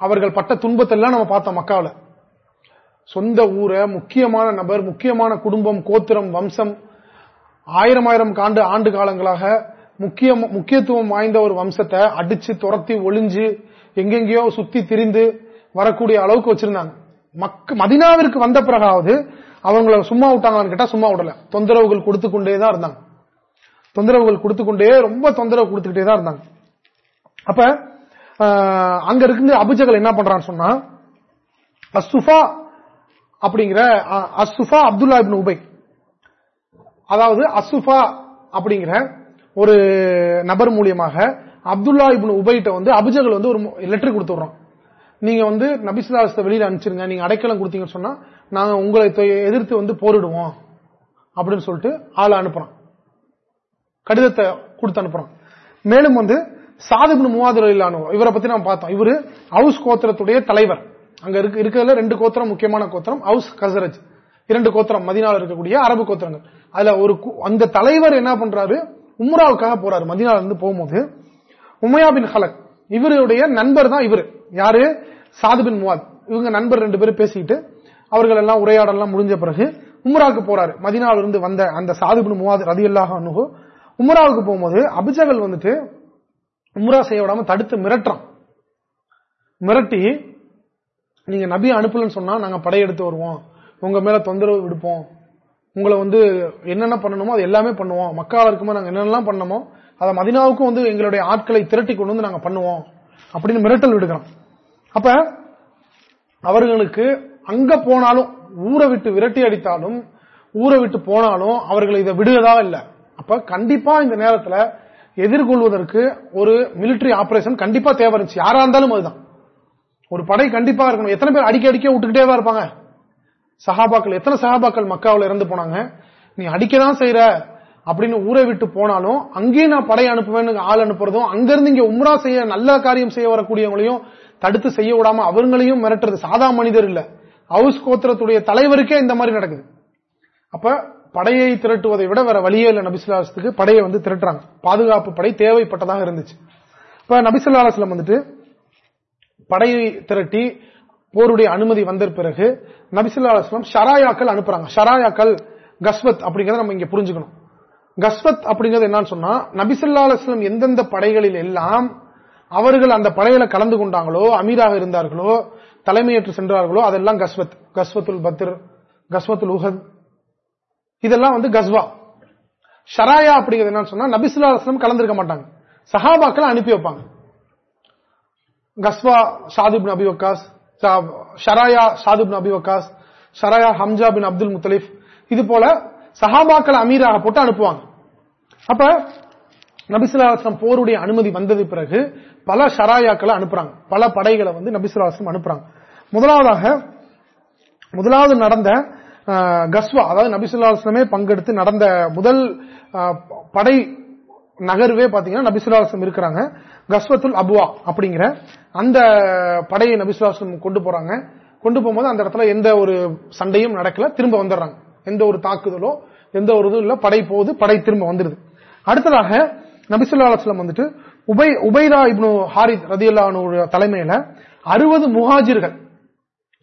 அவர்கள் பட்ட துன்பத்தெல்லாம் நம்ம பார்த்தோம் மக்காவில். சொந்த ஊரை முக்கியமான நபர் முக்கியமான குடும்பம் கோத்திரம் வம்சம் ஆயிரம் ஆயிரம் ஆண்டு ஆண்டு காலங்களாக முக்கிய முக்கியத்துவம் வாய்ந்த ஒரு வம்சத்தை அடிச்சு துரத்தி ஒளிஞ்சு எங்கெங்கயோ சுத்தி திரிந்து வரக்கூடிய அளவுக்கு வச்சிருந்தாங்க. மதினாவிற்கு வந்த பிறகாவது அவங்கள சும்மா விட்டாங்களான்னு கேட்டா சும்மா விடல. தொந்தரவுகள் கொடுத்து கொண்டே தான் இருந்தாங்க. தொந்தரவுகள் கொடுத்து கொண்டே ரொம்ப தொந்தரவு கொடுத்துக்கிட்டே தான் இருந்தாங்க. அப்ப அங்க இருக்கிற அபுஜகல் என்ன பண்றான்னு சொன்னா அசுஃபா அப்படிங்கிற அசுஃபா அப்துல்லா இப்னு உபை. அதாவது அசுஃபா அப்படிங்கிற ஒரு நபர் மூலியமாக அப்துல்லா இப்னு உபைட்ட வந்து அபுஜகல் வந்து ஒரு லெட்டர் கொடுத்துடுறோம் நீங்க வந்து நபிசுல்லாசத்தை வெளியில அனுப்பிச்சிருங்க நீங்க அடைக்கலம் கொடுத்தீங்கன்னு சொன்னா நாங்க உங்களை எதிர்த்து வந்து போரிடுவோம் அப்படின்னு சொல்லிட்டு ஆளை அனுப்புறோம் கடிதத்தை கொடுத்து அனுப்புறோம் மேலும் வந்து சாதிபின் மூவாதிர இவரை பத்தி நான் பார்த்தோம். இவரு ஹவுஸ் கோத்திரத்துடைய தலைவர். அங்க இருக்கு இருக்கிறதுல ரெண்டு கோத்திரம் முக்கியமான கோத்திரம் ஹவுஸ் கசரஜ் இரண்டு கோத்திரம் மதினால இருக்கக்கூடிய அரபு கோத்திரங்கள். அதுல ஒரு அந்த தலைவர் என்ன பண்றாரு? உம்ராவுக்காக போறாரு மதினால இருந்து போகும்போது. உமையா பின் ஹலக் இவருடைய நண்பர் தான் இவர். யாரு? சாதுபின் முவாத் இவங்க நண்பர் ரெண்டு பேரும் பேசிட்டு அவர்கள் எல்லாம் உரையாடலாம் முடிஞ்ச பிறகு உம்ராவுக்கு போறாரு. மதினாவிலிருந்து இருந்து வந்த அந்த சாதுபின் முவாத் ரதி அல்லாஹ் அனுகு உம்ராவுக்கு போகும்போது அபிஜகல் வந்துட்டு உம்ரா செய்ய விடாம தடுத்து மிரட்டுறான். மிரட்டி நீங்க நபி அனுப்பலன்னு சொன்னா நாங்க படையெடுத்து வருவோம். உங்க மேல தொந்தரவு விடுப்போம். உங்களை வந்து என்னென்ன பண்ணணுமோ அது எல்லாமே பண்ணுவோம். மக்கால இருக்குமோ நாங்க என்னென்னலாம் பண்ணமோ அதை மதினாவுக்கும் வந்து எங்களுடைய ஆட்களை திரட்டி கொண்டு வந்து நாங்க பண்ணுவோம். அப்படின்னு மிரட்டல் விடுக்கிறோம் அப்ப அவர்களுக்கு அங்க போனாலும் ஊரை விட்டு விரட்டி அடித்தாலும் ஊரை விட்டு போனாலும் அவர்கள் இதை விடுவதா இல்லை. அப்ப கண்டிப்பா இந்த நேரத்தில் எதிர்கொள்வதற்கு ஒரு மிலிட்டரி ஆபரேஷன் கண்டிப்பா தேவை இருந்துச்சு. யாரா இருந்தாலும் அதுதான். ஒரு படை கண்டிப்பா இருக்கணும். எத்தனை பேர் அடிக்க அடிக்க விட்டுக்கிட்டே தான் இருப்பாங்க. சஹாபாக்கள் எத்தனை சஹாபாக்கள் மக்காவில் இறந்து போனாங்க? நீ அடிக்கதான் செய்யற அப்படின்னு ஊரை விட்டு போனாலும் அங்கேயும் நான் படை அனுப்புவேன்னு ஆள் அனுப்புறதும் அங்கிருந்து இங்க உம்ரா செய்ய நல்ல காரியம் செய்ய வரக்கூடியவங்களையும் தடுத்து செய்ய விடாம அவங்களையும் மிரட்டுறது. சாதா மனிதர் இல்ல. ஹவுஸ் கோத்திரத்துடைய தலைவருக்கே இந்த மாதிரி நடக்குது. அப்ப படையை திரட்டுவதை விட வேற வழியே இல்ல நபிசுல்லாசத்துக்கு படையை வந்து திரட்டுறாங்க. பாதுகாப்பு படை தேவைப்பட்டதாக இருந்துச்சு. இப்ப நபிசுல்லாசலம் வந்துட்டு படையை திரட்டி போருடைய அனுமதி வந்த பிறகு நபிசுல்லா ஷராயாக்கள் அனுப்புறாங்க. ஷராயாக்கள் கஸ்வத் அப்படிங்கறத நம்ம இங்க புரிஞ்சுக்கணும். கஸ்வத் அப்படிங்கிறது என்னன்னு சொன்னா நபிசுல்லா அலுவலம் எந்தெந்த படைகளில் எல்லாம் அவர்கள் அந்த படையில கலந்து கொண்டாங்களோ அமீராக இருந்தார்களோ தலைமையேற்று சென்றார்களோ அதெல்லாம் கஸ்வத் கஸ்வத்துல் பத்ர் கஸ்வத்துல் உஹத். இதெல்லாம் வந்து கஸ்வா. ஷராயா அப்படிங்கிறது என்னன்னு சொன்னா நபிசுல்லா கலந்திருக்க கலந்துருக்க மாட்டாங்க. சஹாபாக்களை அனுப்பி வைப்பாங்க. கஸ்வா ஷாதிப் நபி வக்காஸ் ஷராயா சாதுப் நபி வக்காஸ் ஷராயா ஹம்ஜா பின் அப்துல் முத்தலிப் இது போல சஹாபாக்கள் அமீராக போட்டு அனுப்புவாங்க. அப்ப நபிசுல்லாஸ்லம் போருடைய அனுமதி வந்தது பிறகு பல ஷராயாக்களை அனுப்புறாங்க. பல படைகளை வந்து நபிசுல்லாஸ்லம் அனுப்புறாங்க. முதலாவதாக முதலாவது நடந்த கஸ்வா அதாவது நபிசுல்லாஸ்லமே பங்கெடுத்து நடந்த முதல் படை நகர்வே பாத்தீங்கன்னா நபிசுல்லாஸ்லம் இருக்கிறாங்க. கஸ்வத்துல் அபுவா அப்படிங்கிற அந்த படையை நபிசுல்லாஸ்லம் கொண்டு போறாங்க. கொண்டு போகும்போது அந்த இடத்துல எந்த ஒரு சண்டையும் நடக்கல. திரும்ப வந்துடுறாங்க. எந்த ஒரு தாக்குதலோ எந்த ஒரு இதுவும் இல்ல. படை போகுது படை திரும்ப வந்துடுது அடுத்ததாக நபிசுல்லாஸ்லம் வந்துட்டு உபை உபைதா இப்னு ஹாரித் ரதியுல்லா தலைமையில அறுபது முஹாஜிர்கள்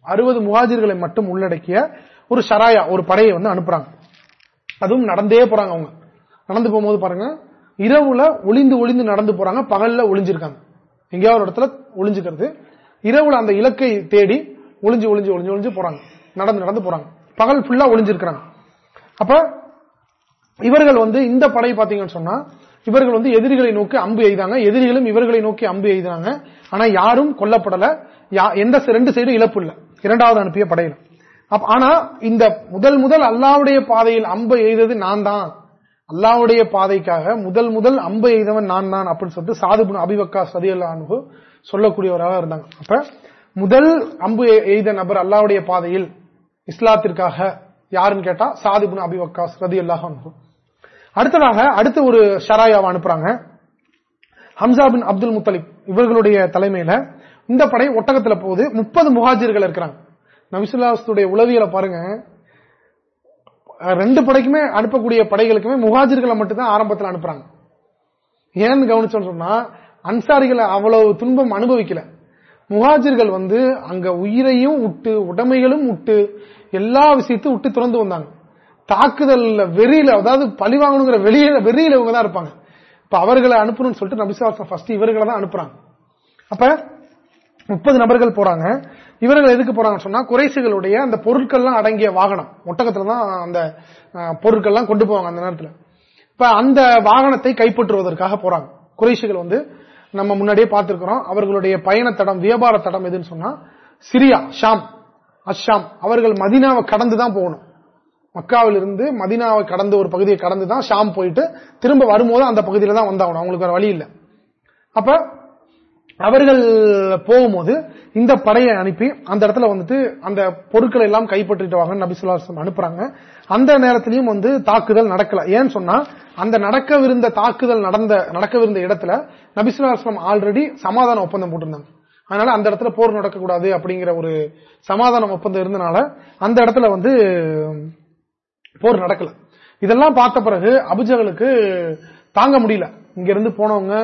அறுபது முஹாஜிர்களை மட்டும் உள்ளடக்கிய ஒரு ஷராயா ஒரு படையை வந்து அனுப்புறாங்க. அதுவும் நடந்தே போறாங்க அவங்க. நடந்து போகும்போது பாருங்க இரவுல ஒளிந்து ஒளிந்து நடந்து போறாங்க பகல்ல ஒளிஞ்சிருக்காங்க. எங்கேயாவது ஒரு இடத்துல ஒளிஞ்சுக்கிறது. இரவுல அந்த இலக்கை தேடி ஒளிஞ்சு ஒளிஞ்சு ஒளிஞ்சு ஒளிஞ்சு போறாங்க. நடந்து நடந்து போறாங்க. பகல் ஃபுல்லா ஒளிஞ்சிருக்கிறாங்க. அப்ப இவர்கள் வந்து இந்த படை பாத்தீங்கன்னு சொன்னா இவர்கள் வந்து எதிரிகளை நோக்கி அம்பு எய்தாங்க எதிரிகளும் இவர்களை நோக்கி அம்பு எய்தாங்க. ஆனா யாரும் கொல்லப்படல. எந்த ரெண்டு சைடும் இழப்பு இல்ல. இரண்டாவது அனுப்பிய படையில ஆனா இந்த முதல் முதல் அல்லாவுடைய பாதையில் அம்பு எய்தது நான் தான். அல்லாவுடைய பாதைக்காக முதல் முதல் அம்பு எய்தவன் நான் தான் அப்படின்னு சொல்லிட்டு சாதுபுன் அபிவக்கா சதியல்லா அனுபு சொல்லக்கூடியவராக இருந்தாங்க. அப்ப முதல் அம்பு எய்த நபர் அல்லாவுடைய பாதையில் இஸ்லாத்திற்காக யாருன்னு கேட்டா சாதிபுன் அபிவக்காஸ் சதி அல்லாஹ் அனுபு அடுத்ததாக அடுத்த ஒரு ஷராயாவை அனுப்புறாங்க. ஹம்சா பின் அப்துல் முத்தலிப் இவர்களுடைய தலைமையில இந்த படை ஒட்டகத்துல போகுது. முப்பது முகாஜிர்கள் இருக்கிறாங்க. நபிசுல்லாஸ்துடைய உளவியலை பாருங்க. ரெண்டு படைக்குமே அனுப்பக்கூடிய படைகளுக்குமே முகாஜிர்களை மட்டும்தான் ஆரம்பத்தில் அனுப்புறாங்க. ஏன்னு கவனிச்சோன்னு சொன்னா அன்சாரிகளை அவ்வளவு துன்பம் அனுபவிக்கல. முகாஜிர்கள் வந்து அங்க உயிரையும் விட்டு உடமைகளும் விட்டு எல்லா விஷயத்தையும் விட்டு திறந்து வந்தாங்க. தாக்குதல் வெறியில அதாவது பழி வாங்கணுங்கிற வெளியில வெறியில இவங்க தான் இருப்பாங்க. இப்ப அவர்களை அனுப்பணும்னு சொல்லிட்டு நபிசுவாசம் ஃபர்ஸ்ட் இவர்களை தான் அனுப்புறாங்க. அப்ப முப்பது நபர்கள் போறாங்க. இவர்கள் எதுக்கு போறாங்கன்னு சொன்னா குறைசுகளுடைய அந்த பொருட்கள்லாம் அடங்கிய வாகனம். ஒட்டகத்துல தான் அந்த பொருட்கள்லாம் கொண்டு போவாங்க அந்த நேரத்தில். இப்ப அந்த வாகனத்தை கைப்பற்றுவதற்காக போறாங்க. குறைசுகள் வந்து நம்ம முன்னாடியே பார்த்திருக்கிறோம். அவர்களுடைய பயண தடம் வியாபார தடம் எதுன்னு சொன்னா சிரியா ஷாம் அஷாம் அவர்கள் மதினாவை கடந்து தான் போகணும். மக்காவிலிருந்து மதினாவை கடந்து ஒரு பகுதியை கடந்து தான் ஷாம் போயிட்டு திரும்ப வரும்போது அந்த பகுதியில தான் வந்தாகணும். அவங்களுக்கு வேற வழி இல்லை. அப்ப அவர்கள் போகும்போது இந்த படையை அனுப்பி அந்த இடத்துல வந்துட்டு அந்த பொருட்களை எல்லாம் கைப்பற்றிட்டு வாங்க நபிசுல்லாசம் அனுப்புறாங்க. அந்த நேரத்திலையும் வந்து தாக்குதல் நடக்கல. ஏன்னு சொன்னா அந்த நடக்கவிருந்த தாக்குதல் நடந்த நடக்கவிருந்த இடத்துல நபிசுல்லாஸ்லாம் ஆல்ரெடி சமாதான ஒப்பந்தம் போட்டிருந்தாங்க. அதனால அந்த இடத்துல போர் நடக்கக்கூடாது அப்படிங்கிற ஒரு சமாதானம் ஒப்பந்தம் இருந்தனால அந்த இடத்துல வந்து போர் நடக்கல. இதெல்லாம் பார்த்த பிறகு அபுஜகளுக்கு தாங்க முடியல. இங்கிருந்து போனவங்க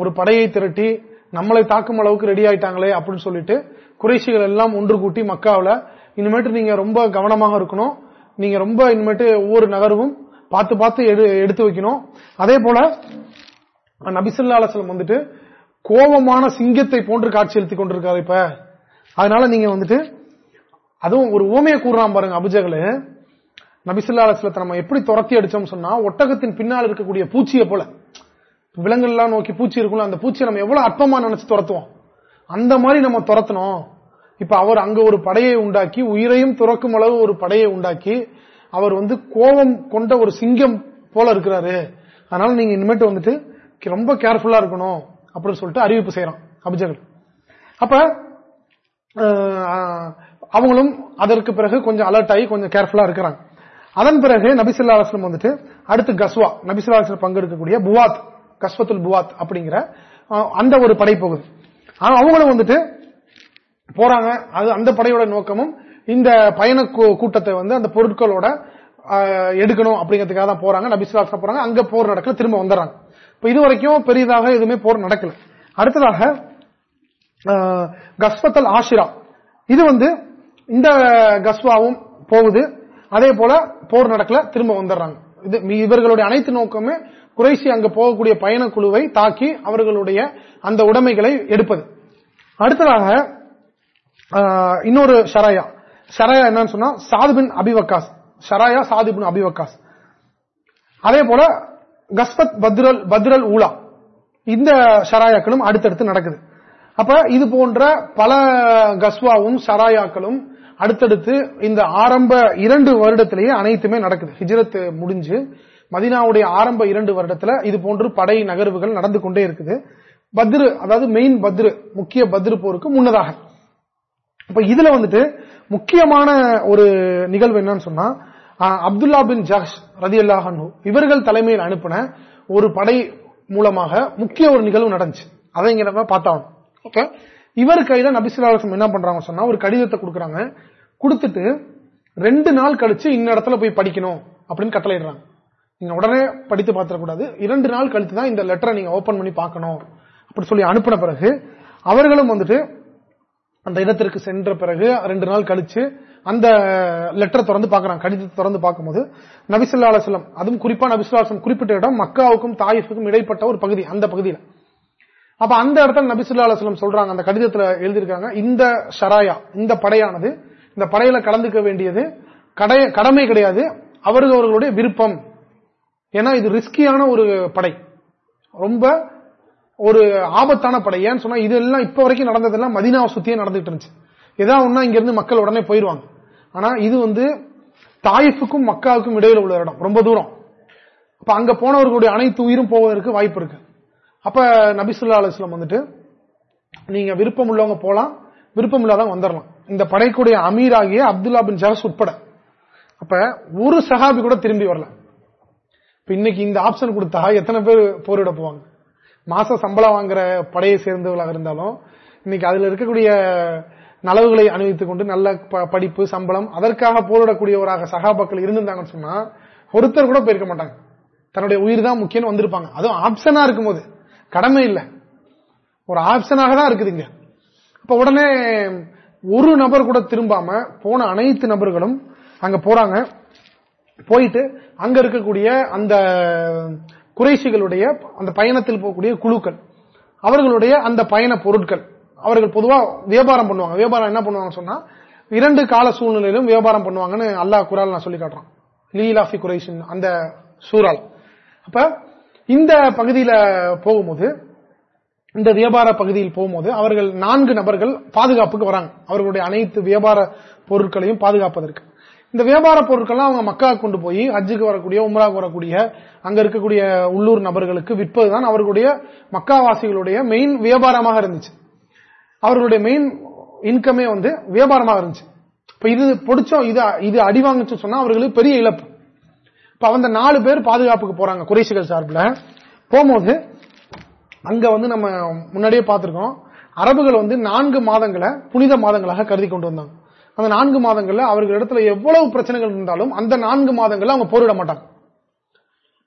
ஒரு படையை திரட்டி நம்மளை தாக்கும் அளவுக்கு ரெடி ஆயிட்டாங்களே அப்படின்னு சொல்லிட்டு குறைசிகள் எல்லாம் ஒன்று கூட்டி மக்காவில் இனிமேட்டு நீங்க ரொம்ப கவனமாக இருக்கணும். நீங்க ரொம்ப இனிமேட்டு ஒவ்வொரு நகரமும் பார்த்து பார்த்து எடுத்து வைக்கணும். அதே போல நபிசுல்லா அலுவலம் வந்துட்டு கோபமான சிங்கத்தை போன்று காட்சி எழுத்தி கொண்டிருக்காரு இப்ப. அதனால நீங்க வந்துட்டு அதுவும் ஒரு ஓமையை கூறுறான் பாருங்க அபிஜகலு. நபிசுல்லா அலுவலத்தை நம்ம எப்படி துரத்தி அடிச்சோம் சொன்னா ஒட்டகத்தின் பின்னால் இருக்கக்கூடிய பூச்சியை போல. விலங்குலாம் நோக்கி பூச்சி இருக்கும்ல அந்த பூச்சியை நம்ம எவ்வளவு அற்பமா நினைச்சு துரத்துவோம். அந்த மாதிரி நம்ம துரத்தணும் இப்ப அவர் அங்க ஒரு படையை உண்டாக்கி உயிரையும் துறக்கும் அளவு ஒரு படையை உண்டாக்கி அவர் வந்து கோபம் கொண்ட ஒரு சிங்கம் போல இருக்கிறாரு. அதனால நீங்க இனிமேட்டு வந்துட்டு ரொம்ப கேர்ஃபுல்லா இருக்கணும் அப்படின்னு சொல்லிட்டு அறிவிப்பு செய்யறான் அபிஜகல். அப்ப அவங்களும் அதற்கு பிறகு கொஞ்சம் அலர்ட் ஆகி கொஞ்சம் கேர்ஃபுல்லா இருக்கிறாங்க. அதன் பிறகு நபிசுல்லா அலுவலம் வந்துட்டு அடுத்து கஸ்வா நபிசுல்லா அலுவலம் பங்கெடுக்கக்கூடிய புவாத் கஸ்வத்துல் புவாத் அப்படிங்கிற அந்த ஒரு படை போகுது. ஆனா அவங்களும் வந்துட்டு போறாங்க. அது அந்த படையோட நோக்கமும் இந்த பயண கூட்டத்தை வந்து அந்த பொருட்களோட எடுக்கணும் அப்படிங்கிறதுக்காக தான் போறாங்க. நபிசுல்லா போறாங்க. அங்க போர் நடக்கல திரும்ப வந்துடுறாங்க. இப்ப இது வரைக்கும் பெரிதாக எதுவுமே போர் நடக்கல. அடுத்ததாக கஸ்வத்தல் ஆஷிரா. இது வந்து இந்த கஸ்வாவும் போகுது. அதே போல போர் நடக்கல திரும்ப வந்துடுறாங்க. இது இவர்களுடைய அனைத்து நோக்கமே குறைசி அங்க போகக்கூடிய பயணக்குழுவை குழுவை தாக்கி அவர்களுடைய அந்த உடைமைகளை எடுப்பது. அடுத்ததாக இன்னொரு ஷராயா. ஷராயா என்னன்னு சொன்னா சாதுபின் அபிவக்காஸ் ஷராயா சாதுபின் அபிவக்காஸ் அதே போல கஸ்பத் பத்ரல் பத்ரல் ஊலா. இந்த ஷராயாக்களும் அடுத்தடுத்து நடக்குது. அப்ப இது போன்ற பல கஸ்வாவும் ஷராயாக்களும் அடுத்தடுத்து இந்த ஆரம்ப இரண்டு வருடத்திலேயே அனைத்துமே நடக்குது. ஹிஜரத் முடிஞ்சு மதினாவுடைய ஆரம்ப இரண்டு வருடத்துல இது போன்று படை நகர்வுகள் நடந்து கொண்டே இருக்குது. பத்ரு அதாவது மெயின் பத்ரு முக்கிய பத்ரு போருக்கு முன்னதாக. இப்ப இதுல வந்துட்டு முக்கியமான ஒரு நிகழ்வு என்னன்னு சொன்னா அப்துல்லா பின் ஜஹ் ரதி அல்லாஹன் இவர்கள் தலைமையில் அனுப்பின ஒரு படை மூலமாக முக்கிய ஒரு நிகழ்வு நடந்துச்சு. அதை இங்க நம்ம பார்த்தாங்க ஓகே? இவர் கையில நபிசுல்லாசம் என்ன பண்றாங்க சொன்னா ஒரு கடிதத்தை கொடுக்கறாங்க. கொடுத்துட்டு ரெண்டு நாள் கழிச்சு இந்த இடத்துல போய் படிக்கணும் அப்படின்னு கட்டளையிடுறாங்க. நீங்க உடனே படித்து பார்த்துடக்கூடாது இரண்டு நாள் கழித்து தான் இந்த லெட்டரை நீங்க ஓபன் பண்ணி பார்க்கணும் அப்படி சொல்லி அனுப்பின பிறகு அவர்களும் வந்துட்டு அந்த இடத்திற்கு சென்ற பிறகு ரெண்டு நாள் கழிச்சு அந்த லெட்டரை திறந்து பாக்குறாங்க கடிதத்தை திறந்து பார்க்கும்போது நபிசுல்லா அலுவலம் அதுவும் குறிப்பா நபிசுல்லா குறிப்பிட்ட இடம் மக்காவுக்கும் தாயிஃபுக்கும் இடைப்பட்ட ஒரு பகுதி அந்த பகுதியில். அப்ப அந்த இடத்துல நபிசுல்லா அலுவலம் சொல்றாங்க அந்த கடிதத்தில் எழுதியிருக்காங்க இந்த ஷராயா இந்த படையானது இந்த படையில கலந்துக்க வேண்டியது கடமை கிடையாது அவர்கள் அவர்களுடைய விருப்பம். ஏன்னா இது ரிஸ்கியான ஒரு படை. ரொம்ப ஒரு ஆபத்தான படை. ஏன்னு சொன்னா இது எல்லாம் இப்ப வரைக்கும் நடந்ததெல்லாம் மதினாவை சுத்தியே நடந்துட்டு இருந்துச்சு. ஏதா ஒன்னா இங்க இருந்து மக்கள் உடனே போயிருவாங்க. ஆனா இது வந்து தாயிஃபுக்கும் மக்காவுக்கும் இடையில உள்ள இடம் ரொம்ப தூரம். அப்ப அங்க போனவர்களுடைய அனைத்து உயிரும் போவதற்கு வாய்ப்பு இருக்கு. அப்ப நபிசுல்லா அலுவலம் வந்துட்டு நீங்க விருப்பம் உள்ளவங்க போலாம் விருப்பம் இல்லாதவங்க வந்துடலாம் இந்த படைக்குடைய அமீராகிய அப்துல்லா பின் ஜரஸ் உட்பட. அப்ப ஒரு சஹாபி கூட திரும்பி வரல. இன்னைக்கு இந்த ஆப்ஷன் கொடுத்தா எத்தனை பேர் போரிட போவாங்க? மாச சம்பளம் வாங்குற படையை சேர்ந்தவர்களாக இருந்தாலும் இன்னைக்கு அதுல இருக்கக்கூடிய நலவுகளை அணிவித்துக் கொண்டு நல்ல படிப்பு சம்பளம் அதற்காக போரிடக்கூடியவராக சகாபாக்கள் இருந்திருந்தாங்கன்னு சொன்னா ஒருத்தர் கூட போயிருக்க மாட்டாங்க. தன்னுடைய உயிர் தான் முக்கியம் வந்திருப்பாங்க. அதுவும் ஆப்ஷனா இருக்கும்போது. கடமை இல்லை. ஒரு ஆப்ஷனாக தான் இருக்குதுங்க அப்ப உடனே ஒரு நபர் கூட திரும்பாம போன அனைத்து நபர்களும் அங்க போறாங்க. போயிட்டு அங்க இருக்கக்கூடிய அந்த குறைசிகளுடைய அந்த பயணத்தில் போகக்கூடிய குழுக்கள் அவர்களுடைய அந்த பயண பொருட்கள் அவர்கள் பொதுவா வியாபாரம் பண்ணுவாங்க. வியாபாரம் என்ன பண்ணுவாங்க சொன்னா இரண்டு கால சூழ்நிலையிலும் வியாபாரம் பண்ணுவாங்கன்னு அல்லாஹ் குரால் நான் சொல்லி காட்டுறான். லீலாஃபி குறைஷின் அந்த சூறால். அப்ப இந்த பகுதியில போகும்போது இந்த வியாபார பகுதியில் போகும்போது அவர்கள் நான்கு நபர்கள் பாதுகாப்புக்கு வராங்க. அவர்களுடைய அனைத்து வியாபார பொருட்களையும் பாதுகாப்பதற்கு. இந்த வியாபார பொருட்கள்லாம் அவங்க மக்கா கொண்டு போய் ஹஜ்ஜுக்கு வரக்கூடிய உம்ராக்கு வரக்கூடிய அங்க இருக்கக்கூடிய உள்ளூர் நபர்களுக்கு விற்பதுதான் அவர்களுடைய மக்காவாசிகளுடைய மெயின் வியாபாரமாக இருந்துச்சு. அவர்களுடைய மெயின் இன்கமே வந்து வியாபாரமாக இருந்துச்சு. இப்ப இது பிடிச்சோம் இது இது அடி வாங்கிச்சு சொன்னா அவர்களுக்கு பெரிய இழப்பு. இப்ப அந்த நாலு பேர் பாதுகாப்புக்கு போறாங்க குறைசிகள் சார்பில். போகும்போது அங்க வந்து நம்ம முன்னாடியே பார்த்திருக்கோம் அரபுகள் வந்து நான்கு மாதங்களை புனித மாதங்களாக கருதி கொண்டு வந்தாங்க. அந்த நான்கு மாதங்கள்ல அவர்கள் இடத்துல எவ்வளவு பிரச்சனைகள் இருந்தாலும் அந்த நான்கு மாதங்கள்ல அவங்க போரிட மாட்டாங்க.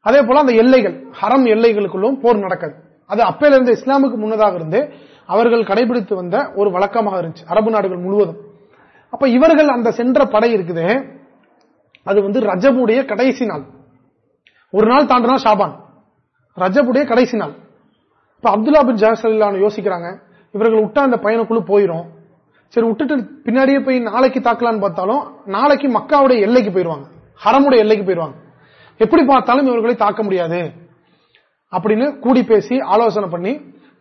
அதே போல அந்த எல்லைகள் ஹரம் எல்லைகளுக்குள்ளும் போர் நடக்காது. அது அப்பையில இருந்து இஸ்லாமுக்கு முன்னதாக இருந்து அவர்கள் கடைபிடித்து வந்த ஒரு வழக்கமாக இருந்துச்சு அரபு நாடுகள் முழுவதும். அப்ப இவர்கள் அந்த சென்ற படை இருக்குது அது வந்து ரஜபுடைய கடைசி நாள். ஒரு நாள் தாண்டினா ஷாபான். ரஜபுடைய கடைசி நாள். இப்ப அப்துல்லா பின் ஜாசல்லான்னு யோசிக்கிறாங்க. இவர்கள் விட்டா அந்த பயணக்குழு போயிடும் சரி விட்டுட்டு பின்னாடியே போய் நாளைக்கு தாக்கலான்னு பார்த்தாலும் நாளைக்கு மக்காவுடைய எல்லைக்கு போயிருவாங்க. ஹரமுடைய எல்லைக்கு போயிருவாங்க. எப்படி பார்த்தாலும் இவர்களை தாக்க முடியாது. அப்படின்னு கூடி பேசி ஆலோசனை பண்ணி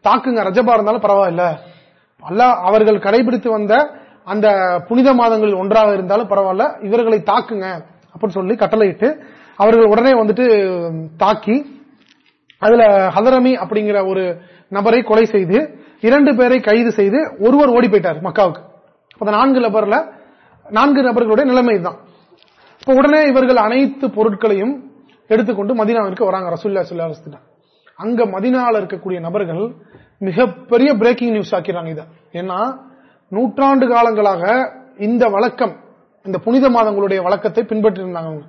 தாக்குங்க ரஜபா இருந்தாலும் பரவாயில்ல. அல்ல அவர்கள் கடைபிடித்து வந்த அந்த புனித மாதங்களில் ஒன்றாக இருந்தாலும் பரவாயில்ல இவர்களை தாக்குங்க அப்படின்னு சொல்லி கட்டளையிட்டு அவர்கள் உடனே வந்துட்டு தாக்கி அதுல ஹதரமி அப்படிங்கிற ஒரு நபரை கொலை செய்து இரண்டு பேரை கைது செய்து ஒருவர் ஓடி போயிட்டார் மக்காவுக்கு. அந்த நான்கு நபர்ல நான்கு நபர்களுடைய நிலைமை தான் இப்ப உடனே இவர்கள் அனைத்து பொருட்களையும் எடுத்துக்கொண்டு மதினாவிற்கு வராங்க ரசூல்லா சுல்லா அங்க மதினால இருக்கக்கூடிய நபர்கள் மிகப்பெரிய பிரேக்கிங் நியூஸ் ஆக்கிறாங்க இதை. ஏன்னா நூற்றாண்டு காலங்களாக இந்த வழக்கம் இந்த புனித மாதங்களுடைய வழக்கத்தை பின்பற்றி இருந்தாங்க அவங்க.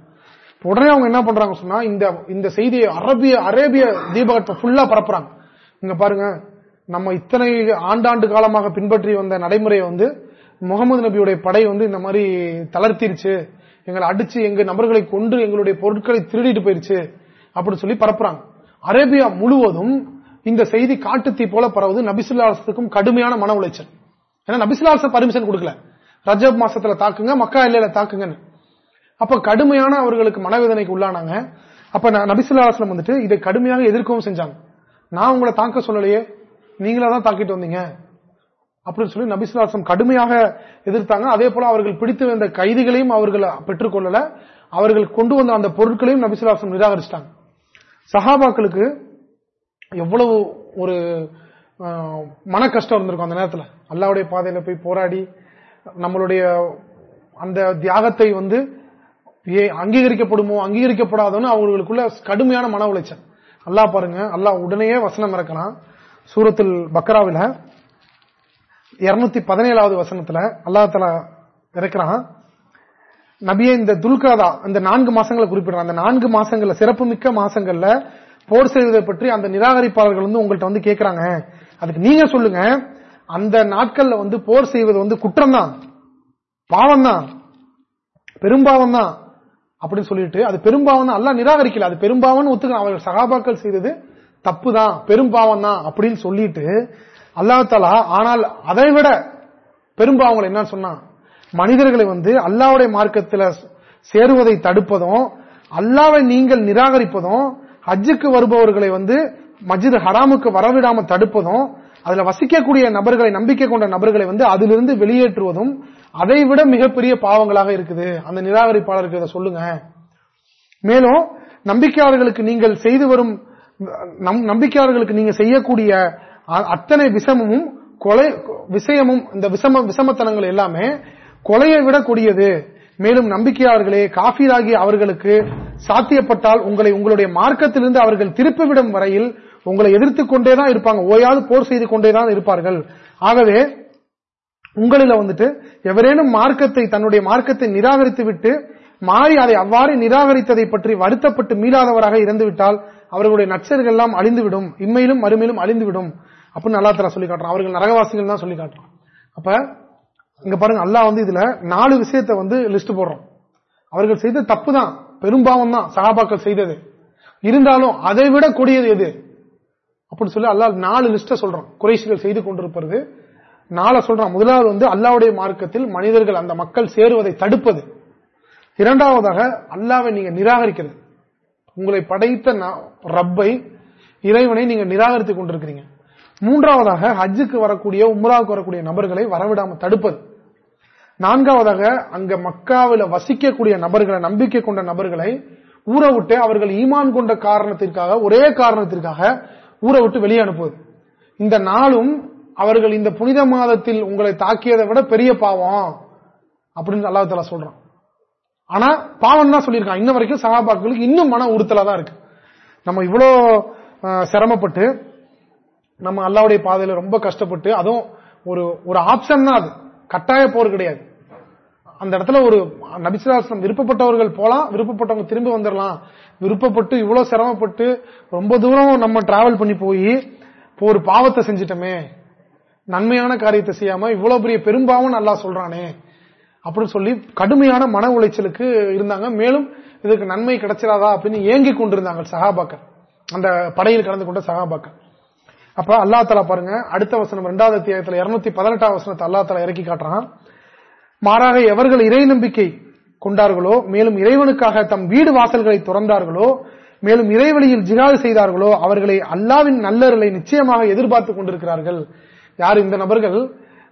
உடனே அவங்க என்ன பண்றாங்க சொன்னா இந்த இந்த செய்தியை அரபிய அரேபிய தீபகத்தை ஃபுல்லா பரப்புறாங்க. இங்க பாருங்க நம்ம இத்தனை ஆண்டாண்டு காலமாக பின்பற்றி வந்த நடைமுறையை வந்து முகமது நபியுடைய படை வந்து இந்த மாதிரி தளர்த்திருச்சு. எங்களை அடிச்சு எங்க நபர்களை கொண்டு எங்களுடைய பொருட்களை திருடிட்டு போயிருச்சு அப்படின்னு சொல்லி பரப்புறாங்க. அரேபியா முழுவதும் இந்த செய்தி காட்டுத்தீ போல பரவுது நபிசுல்லாசத்துக்கும் கடுமையான மன உளைச்சல். ஏன்னா நபிசிலாசன் பர்மிஷன் கொடுக்கல. ரஜப் மாசத்துல தாக்குங்க மக்கா இல்லையில தாக்குங்கன்னு. அப்ப கடுமையான அவர்களுக்கு மனவேதனைக்கு உள்ளானாங்க. அப்ப நபிசுல்லாஸ்லம் வந்துட்டு இதை கடுமையாக எதிர்க்கவும் செஞ்சாங்க. நான் உங்களை தாக்க சொல்லலையே நீங்களா தான் தாக்கிட்டு வந்தீங்க? அப்படின்னு சொல்லி நபிசுல்லாசம் கடுமையாக எதிர்த்தாங்க. அதே போல அவர்கள் பிடித்து வந்த கைதிகளையும் அவர்கள் பெற்றுக்கொள்ளல அவர்கள் கொண்டு வந்த அந்த பொருட்களையும் நபிசுல்லாசம் நிராகரிச்சிட்டாங்க. சஹாபாக்களுக்கு எவ்வளவு ஒரு மன கஷ்டம் இருந்திருக்கும் அந்த நேரத்தில். அல்லாவுடைய பாதையில போய் போராடி நம்மளுடைய அந்த தியாகத்தை வந்து அங்கீகரிக்கப்படுமோ அங்கீகரிக்கப்படாதோன்னு அவங்களுக்குள்ள கடுமையான மன உளைச்சல். அல்லா பாருங்க அல்லா உடனே வசனம் இறக்கலாம் சூரத்தில் பக்ராவில இருநூத்தி பதினேழாவது வசனத்துல அல்லா தலா இறக்கிறான். நபியே இந்த துல்காதா இந்த நான்கு மாசங்களை குறிப்பிடுறான். அந்த நான்கு மாசங்கள்ல சிறப்புமிக்க மாசங்கள்ல போர் செய்வதை பற்றி அந்த நிராகரிப்பாளர்கள் வந்து உங்கள்கிட்ட வந்து கேட்கிறாங்க அதுக்கு நீங்க சொல்லுங்க. அந்த நாட்கள்ல வந்து போர் செய்வது வந்து குற்றம் தான் பாவம் தான் பெரும்பாவம் தான் அப்படின்னு சொல்லிட்டு அது பெரும்பாவம் தான் அல்ல நிராகரிக்கல. அது பெரும்பாவம் ஒத்துக்கலாம் அவர்கள் சகாபாக்கள் செய்தது தப்பு தான் பெரும்பாவம் தான் அப்படின்னு சொல்லிட்டு அல்லாஹாலா ஆனால் அதை விட பெரும்பாவங்கள் என்ன சொன்னா மனிதர்களை வந்து அல்லாவுடைய மார்க்கத்தில் சேருவதை தடுப்பதும் அல்லாவை நீங்கள் நிராகரிப்பதும் ஹஜ்ஜுக்கு வருபவர்களை வந்து மஜித் ஹராமுக்கு வரவிடாம தடுப்பதும் அதுல வசிக்கக்கூடிய நபர்களை நம்பிக்கை கொண்ட நபர்களை வந்து அதிலிருந்து வெளியேற்றுவதும் அதை விட மிகப்பெரிய பாவங்களாக இருக்குது. அந்த நிராகரிப்பாளருக்கு இதை சொல்லுங்க. மேலும் நம்பிக்கையாளர்களுக்கு நீங்கள் செய்து வரும் நம்பிக்கையாளர்களுக்கு நீங்க செய்யக்கூடிய அத்தனை விஷமமும் கொலை விஷயமும் இந்த விஷம விஷமத்தனங்கள் எல்லாமே கொலையை விட கூடியது. மேலும் நம்பிக்கையாளர்களே காஃபீராகி அவர்களுக்கு சாத்தியப்பட்டால் உங்களை உங்களுடைய மார்க்கத்திலிருந்து அவர்கள் திருப்பிவிடும் வரையில் உங்களை எதிர்த்துக் கொண்டேதான் இருப்பாங்க. ஓயாவது போர் செய்து கொண்டேதான் இருப்பார்கள். ஆகவே உங்களில் வந்துட்டு எவரேனும் மார்க்கத்தை தன்னுடைய மார்க்கத்தை நிராகரித்து விட்டு மாறி அதை அவ்வாறு நிராகரித்ததை பற்றி வருத்தப்பட்டு மீளாதவராக இறந்துவிட்டால் அவர்களுடைய நச்சர்கள் எல்லாம் அழிந்துவிடும். இம்மையிலும் மறுமையிலும் அழிந்துவிடும். அப்படின்னு அல்லா தலா சொல்லி காட்டுறான். அவர்கள் நரகவாசிகள் தான் சொல்லி காட்டுறான். அப்ப இங்க பாருங்க அல்லா வந்து இதுல நாலு விஷயத்தை வந்து லிஸ்ட் போடுறோம். அவர்கள் செய்த தப்பு தான். பெரும்பாவம் தான் சகாபாக்கள் செய்தது. இருந்தாலும் அதை விட கொடியது எது? அப்படின்னு சொல்லி அல்லா நாலு லிஸ்ட சொல்றான். குறைசிகள் செய்து கொண்டிருப்பது. நாளை சொல்றான். முதலாவது வந்து அல்லாவுடைய மார்க்கத்தில் மனிதர்கள் அந்த மக்கள் சேருவதை தடுப்பது. இரண்டாவதாக அல்லாவை நீங்க நிராகரிக்கிறது. உங்களை படைத்த ரப்பை இறைவனை நீங்க நிராகரித்துக் கொண்டிருக்கிறீங்க. மூன்றாவதாக ஹஜ்ஜுக்கு வரக்கூடிய உம்ராவுக்கு வரக்கூடிய நபர்களை வரவிடாம தடுப்பது. நான்காவதாக அங்க மக்காவில் வசிக்கக்கூடிய நபர்களை நம்பிக்கை கொண்ட நபர்களை ஊற விட்டு அவர்கள் ஈமான் கொண்ட காரணத்திற்காக ஒரே காரணத்திற்காக ஊரை விட்டு வெளியே அனுப்புவது. இந்த நாளும் அவர்கள் இந்த புனித மாதத்தில் உங்களை தாக்கியதை விட பெரிய பாவம் அப்படின்னு அல்லாஹால தலா சொல்றான். ஆனா பாவம் தான் சொல்லியிருக்கான். இன்ன வரைக்கும் சகாபாக்களுக்கு இன்னும் மன உறுத்தலா தான் இருக்கு. நம்ம இவ்வளோ சிரமப்பட்டு நம்ம அல்லாவுடைய பாதையில ரொம்ப கஷ்டப்பட்டு அதுவும் ஒரு ஒரு ஆப்ஷன் தான் அது. கட்டாய போர் கிடையாது. அந்த இடத்துல ஒரு நபிசுலாசனம் விருப்பப்பட்டவர்கள் போலாம் விருப்பப்பட்டவங்க திரும்பி வந்துடலாம் விருப்பப்பட்டு இவ்வளவு சிரமப்பட்டு ரொம்ப தூரம் நம்ம டிராவல் பண்ணி போய் ஒரு பாவத்தை செஞ்சிட்டோமே நன்மையான காரியத்தை செய்யாம இவ்வளவு பெரிய பெரும்பாவம் நல்லா சொல்றானே அப்படின்னு சொல்லி கடுமையான மன உளைச்சலுக்கு இருந்தாங்க. மேலும் இதுக்கு நன்மை கிடைச்சிடாதா அப்படின்னு ஏங்கி கொண்டிருந்தாங்க சகாபாக்கள் அந்த படையில் கலந்து கொண்ட சகாபாக்கள் அப்ப அல்லா தலா பாருங்க அடுத்த வசனம் இரண்டாவது அத்தியாயத்தில் இருநூத்தி பதினெட்டாம் வசனத்தை அல்லா தலா இறக்கி காட்டுறான். மாறாக எவர்கள் இறை நம்பிக்கை கொண்டார்களோ மேலும் இறைவனுக்காக தம் வீடு வாசல்களை துறந்தார்களோ மேலும் இறைவழியில் ஜிகாது செய்தார்களோ அவர்களை அல்லாவின் நல்லர்களை நிச்சயமாக எதிர்பார்த்துக் கொண்டிருக்கிறார்கள். யார் இந்த நபர்கள்?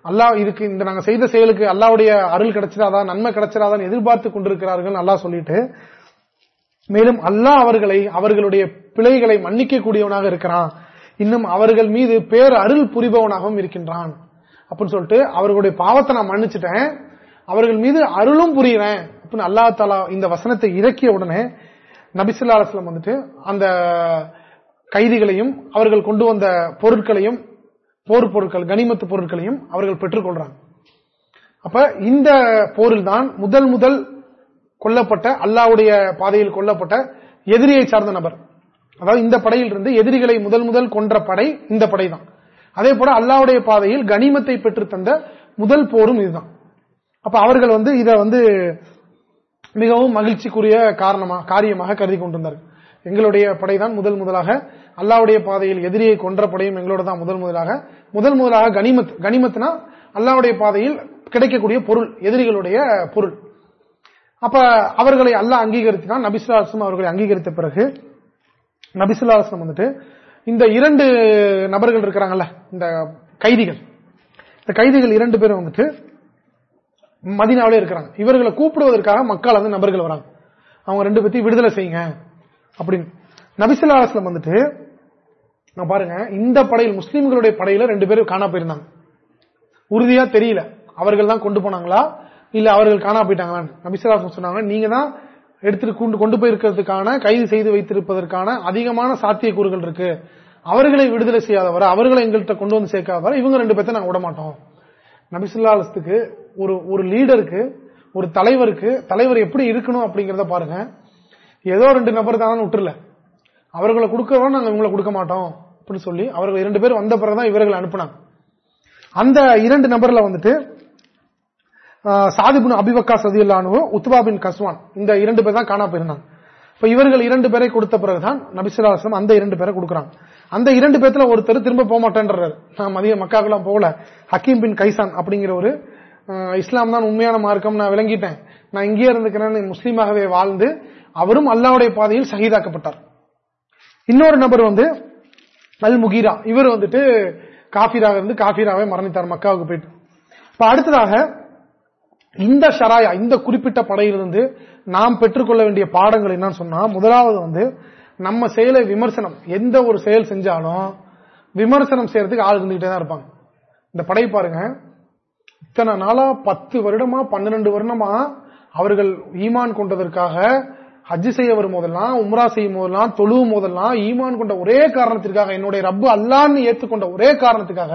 அல்லாஹ் இதுக்கு இந்த நாங்க செய்த செயலுக்கு அல்லாவுடைய அருள் கிடைச்சிடாதான் நன்மை கிடைச்சிடாதான் எதிர்பார்த்து கொண்டிருக்கிறார்கள் அல்லா சொல்லிட்டு மேலும் அல்லாஹ் அவர்களை அவர்களுடைய பிழைகளை மன்னிக்க கூடியவனாக இருக்கிறான். இன்னும் அவர்கள் மீது பேர் அருள் புரிபவனாகவும் இருக்கின்றான். அப்படின்னு சொல்லிட்டு அவர்களுடைய பாவத்தை நான் மன்னிச்சுட்டேன். அவர்கள் மீது அருளும் புரியுறேன் அப்படின்னு அல்லா தாலா இந்த வசனத்தை இறக்கிய உடனே நபிசுல்லா அலுவலம் வந்துட்டு அந்த கைதிகளையும் அவர்கள் கொண்டு வந்த பொருட்களையும் போர் பொருட்கள் கனிமத்து பொருட்களையும் அவர்கள் பெற்றுக்கொள்றாங்க அப்ப இந்த போரில் தான் முதல் முதல் கொல்லப்பட்ட அல்லாவுடைய பாதையில் கொல்லப்பட்ட எதிரியை சார்ந்த நபர். அதாவது இந்த படையில் இருந்து எதிரிகளை முதல் முதல் கொன்ற படை இந்த படை தான் அதே போல அல்லாவுடைய பாதையில் கனிமத்தை பெற்று தந்த முதல் போரும் இதுதான். அப்ப அவர்கள் வந்து இதை வந்து மிகவும் மகிழ்ச்சிக்குரிய காரணமாக காரியமாக கருதி கொண்டிருந்தார்கள் எங்களுடைய படைதான் முதல் முதலாக அல்லாவுடைய பாதையில் எதிரியை கொன்ற படையும் எங்களோட தான் முதல் முதலாக. முதல் முதலாக கனிமத் கனிமத்னா அல்லாவுடைய பாதையில் கிடைக்கக்கூடிய பொருள் எதிரிகளுடைய பொருள். அப்ப அவர்களை அல்லாஹ் அங்கீகரித்தான் நபிசுல்லாசம் அவர்களை அங்கீகரித்த பிறகு நபிசுல்லாசனம் வந்துட்டு இந்த இரண்டு நபர்கள் இருக்கிறாங்கல்ல இந்த கைதிகள். இந்த கைதிகள் இரண்டு பேரும் வந்துட்டு மதினாவிலே இருக்கிறாங்க. இவர்களை கூப்பிடுவதற்காக மக்கள் வந்து நபர்கள் வராங்க. அவங்க ரெண்டு பத்தி விடுதலை செய்யுங்க அப்படின்னு. நபிசுல்லாஸ்லம் வந்துட்டு நான் பாருங்க இந்த படையில் முஸ்லீம்களுடைய படையில ரெண்டு பேரும் காணா போயிருந்தாங்க. உறுதியா தெரியல. அவர்கள் தான் கொண்டு போனாங்களா? இல்ல அவர்கள் காணா போயிட்டாங்களா நபிசுல்லாஸ்லம் சொன்னாங்க நீங்க தான் எடுத்துட்டு கொண்டு கொண்டு போயிருக்கிறதுக்கான கைது செய்து வைத்திருப்பதற்கான அதிகமான சாத்தியக்கூறுகள் இருக்கு. அவர்களை விடுதலை செய்யாதவரை அவர்களை எங்கள்கிட்ட கொண்டு வந்து சேர்க்காதவரை இவங்க ரெண்டு பேர்த்த நாங்க விடமாட்டோம். நபிசுல்லாலத்துக்கு ஒரு ஒரு லீடருக்கு ஒரு தலைவருக்கு தலைவர் எப்படி இருக்கணும் அப்படிங்கறத பாருங்க. ஏதோ ரெண்டு நபர் தான் விட்டுல அவர்களை கொடுக்கறோம் நாங்க இவங்களை கொடுக்க மாட்டோம் அப்படின்னு சொல்லி அவர்கள் இரண்டு பேர் வந்த பிறகுதான் இவர்கள் அனுப்புனாங்க. அந்த இரண்டு நபர்ல வந்துட்டு சாதிபுன் அபிவக்கா சதியுல்லானு உத்பா பின் கஸ்வான் இந்த இரண்டு பேர் தான் காணா போயிருந்தாங்க. இப்ப இவர்கள் இரண்டு பேரை கொடுத்த பிறகுதான் நபிசுல்லாசம் அந்த இரண்டு பேரை கொடுக்குறாங்க. அந்த இரண்டு பேர்த்துல ஒருத்தர் திரும்ப போக மாட்டேன்றாரு நான் மதிய மக்காக்கெல்லாம் போகல. ஹக்கீம் பின் கைசான் அப்படிங்கிற ஒரு இஸ்லாம் தான் உண்மையான மார்க்கம். நான் விளங்கிட்டேன். நான் இங்கே இருந்துக்கிறேன்னு முஸ்லீமாகவே வாழ்ந்து அவரும் அல்லாவுடைய பாதையில் சகிதாக்கப்பட்டார். இன்னொரு நபர் வந்து அல் முகீரா. இவர் வந்துட்டு காஃபிராக இருந்து காஃபிராவே மரணித்தார் மக்காவுக்கு போயிட்டு. இப்ப அடுத்ததாக இந்த ஷராயா இந்த குறிப்பிட்ட படையிலிருந்து நாம் பெற்றுக்கொள்ள வேண்டிய பாடங்கள் என்னன்னு சொன்னா முதலாவது வந்து நம்ம செயலை விமர்சனம். எந்த ஒரு செயல் செஞ்சாலும் விமர்சனம் செய்யறதுக்கு ஆள் இருந்துகிட்டே தான் இருப்பாங்க. இந்த படை பாருங்க. இத்தனை நாளா பத்து வருடமா பன்னிரண்டு வருடமா அவர்கள் ஈமான் கொண்டதற்காக ஹஜ் செய்ய வரும் போதெல்லாம் உம்ரா செய்யும் போதெல்லாம் தொழுவும் போதெல்லாம் ஈமான் கொண்ட ஒரே காரணத்திற்காக என்னுடைய ரப்பு அல்லான்னு ஏத்துக்கொண்ட ஒரே காரணத்துக்காக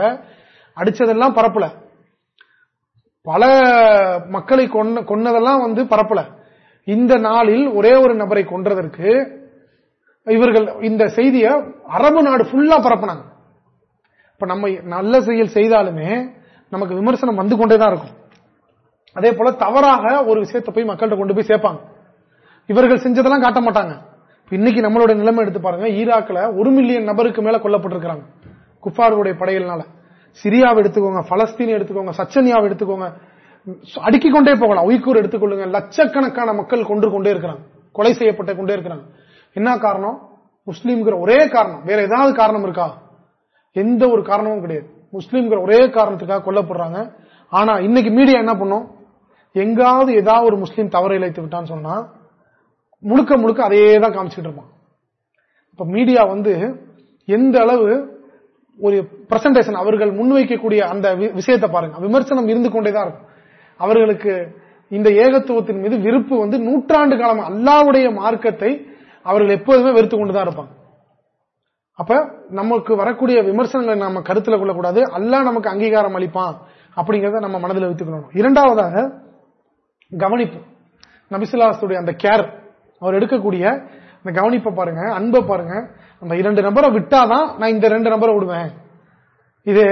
அடிச்சதெல்லாம் பரப்பல. பல மக்களை கொன்னதெல்லாம் வந்து பரப்பல. இந்த நாளில் ஒரே ஒரு நபரை கொன்றதற்கு இவர்கள் இந்த செய்திய அரபு நாடு ஃபுல்லா பரப்புனாங்க. இப்ப நம்ம நல்ல செயல் செய்தாலுமே நமக்கு விமர்சனம் வந்து கொண்டே தான் இருக்கும். அதே போல தவறாக ஒரு விஷயத்தை போய் மக்கள்கிட்ட கொண்டு போய் சேர்ப்பாங்க. இவர்கள் செஞ்சதெல்லாம் காட்ட மாட்டாங்க. இன்னைக்கு நம்மளோட நிலைமை எடுத்து பாருங்க ஈராக்ல ஒரு மில்லியன் நபருக்கு மேல கொல்லப்பட்டிருக்கிறாங்க. குஃபாருடைய படையினால. சிரியாவை எடுத்துக்கோங்க பலஸ்தீன் எடுத்துக்கோங்க சச்சனியாவை எடுத்துக்கோங்க. அடுக்கிக் கொண்டே போகலாம். உயிக்கூர் எடுத்துக்கொள்ளுங்க. லட்சக்கணக்கான மக்கள் கொண்டு கொண்டே இருக்கிறாங்க. கொலை செய்யப்பட்ட கொண்டே இருக்கிறாங்க. என்ன காரணம்? முஸ்லீம்ங்கிற ஒரே காரணம். வேற ஏதாவது காரணம் இருக்கா? எந்த ஒரு காரணமும் கிடையாது. முஸ்லீம்கள் ஒரே காரணத்துக்காக கொல்லப்படுறாங்க. ஆனா இன்னைக்கு மீடியா என்ன பண்ணும்? எங்காவது ஏதாவது ஒரு முஸ்லீம் தவறு இழைத்து விட்டான்னு சொன்னா முழுக்க முழுக்க அதையே தான் காமிச்சுட்டு இருப்பான். இப்ப மீடியா வந்து எந்த அளவு ஒரு பிரசன்டேஷன் அவர்கள் முன்வைக்கக்கூடிய அந்த விஷயத்தை பாருங்க. விமர்சனம் இருந்து கொண்டேதான் இருக்கும். அவர்களுக்கு இந்த ஏகத்துவத்தின் மீது விருப்பு வந்து நூற்றாண்டு காலம் அல்லாவுடைய மார்க்கத்தை அவர்கள் எப்போதுமே வெறுத்து கொண்டுதான் இருப்பாங்க. அப்ப நமக்கு வரக்கூடிய விமர்சனங்களை நம்ம கருத்துல கொள்ளக்கூடாது. அல்லா நமக்கு அங்கீகாரம் அளிப்பான் அப்படிங்கறத நம்ம மனதில் வைத்துக்கணும் இரண்டாவதாக கவனிப்பு. நபிசுல்லாசுடைய அந்த கேர் அவர் எடுக்கக்கூடிய அந்த கவனிப்பை பாருங்க அன்பை பாருங்க. அந்த இரண்டு நபரை விட்டாதான் நான் இந்த ரெண்டு நபரை விடுவேன். இது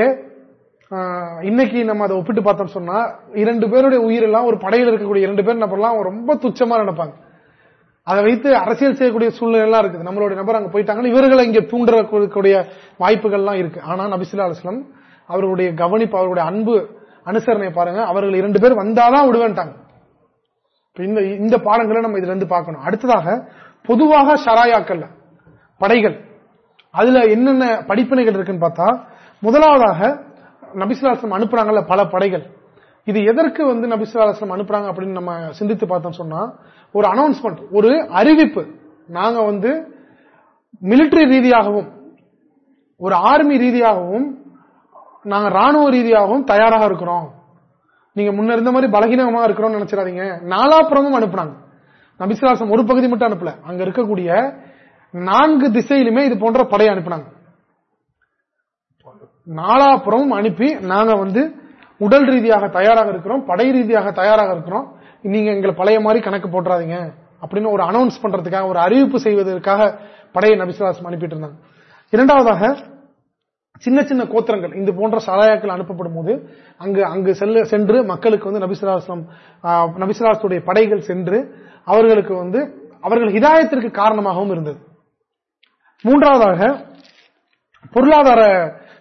இன்னைக்கு நம்ம அதை ஒப்பிட்டு பார்த்தோம் சொன்னா இரண்டு பேருடைய உயிர் எல்லாம் ஒரு படையில் இருக்கக்கூடிய இரண்டு பேர் நபர்லாம் ரொம்ப துச்சமா நினைப்பாங்க. அதை வைத்து அரசியல் செய்யக்கூடிய சூழ்நிலை எல்லாம் இருக்குது. நம்மளுடைய நபர் அங்க போயிட்டாங்கன்னா இவர்களை இங்க தூண்டக்கூடிய வாய்ப்புகள்லாம் இருக்கு. ஆனா நபிசுல்லா அலுவலம் அவர்களுடைய கவனிப்பு அவர்களுடைய அன்பு அனுசரணை பாருங்க. அவர்கள் இரண்டு பேர் வந்தாதான் விடுவேன்ட்டாங்க. இந்த இந்த பாடங்களை நம்ம இதுல இருந்து பார்க்கணும். அடுத்ததாக பொதுவாக ஷராயாக்கல்ல படைகள். அதுல என்னென்ன படிப்பினைகள் இருக்குன்னு பார்த்தா முதலாவதாக நபிசுல்லாஸ்லம் அனுப்புறாங்கல்ல பல படைகள். இது எதற்கு வந்து நபிசுல்லாஸ்லம் அனுப்புறாங்க அப்படின்னு நம்ம சிந்தித்து பார்த்தோம் சொன்னா ஒரு அனௌன்ஸ்மெண்ட் ஒரு அறிவிப்பு. நாங்க வந்து மிலிட்டரி ரீதியாகவும் ஒரு ஆர்மி ரீதியாகவும் நாங்க ராணுவ ரீதியாகவும் தயாராக இருக்கிறோம். நீங்க முன்ன இருந்த மாதிரி பலகீனமா இருக்கிறோம்னு நினைச்சிடாதீங்க. நாலாப்புறமும் அனுப்புனாங்க. நபிசுலாசம் ஒரு பகுதி மட்டும் அனுப்பல. அங்க இருக்கக்கூடிய நான்கு திசையிலுமே இது போன்ற படை அனுப்புனாங்க. நாலாப்புறமும் அனுப்பி நாங்க வந்து உடல் ரீதியாக தயாராக இருக்கிறோம் படை ரீதியாக தயாராக இருக்கிறோம். நீங்க எங்களை பழைய மாதிரி கணக்கு போட்டுறாதீங்க அப்படின்னு ஒரு அனௌன்ஸ் பண்றதுக்காக ஒரு அறிவிப்பு செய்வதற்காக படையை நபிசுலாசம் அனுப்பிட்டு இருந்தாங்க இரண்டாவதாக சின்ன சின்ன கோத்திரங்கள் இந்த போன்ற சலாயாக்கள் அனுப்பப்படும் போது அங்கு அங்கு செல்ல சென்று மக்களுக்கு வந்து நபிசுலாசம் நபிசுலாசத்துடைய படைகள் சென்று அவர்களுக்கு வந்து அவர்கள் ஹிதாயத்திற்கு காரணமாகவும் இருந்தது. மூன்றாவதாக பொருளாதார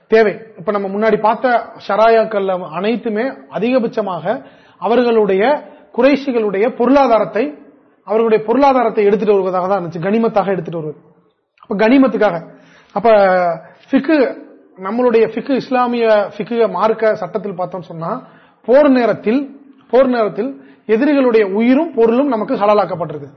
தேவை. இப்ப நம்ம முன்னாடி பார்த்த ஷராயாக்கள் அனைத்துமே அதிகபட்சமாக அவர்களுடைய குறைஷிகளுடைய பொருளாதாரத்தை அவர்களுடைய பொருளாதாரத்தை எடுத்துட்டு வருவதாக தான் இருந்துச்சு. கனிமத்தாக எடுத்துட்டு வருவது. அப்ப கனிமத்துக்காக. அப்ப ஃபிக்கு நம்மளுடைய ஃபிக்கு இஸ்லாமிய பிக்கு மார்க்க சட்டத்தில் பார்த்தோம் சொன்னா போர் நேரத்தில் போர் நேரத்தில் எதிரிகளுடைய உயிரும் பொருளும் நமக்கு ஹலாலாக்கப்பட்டிருக்கு.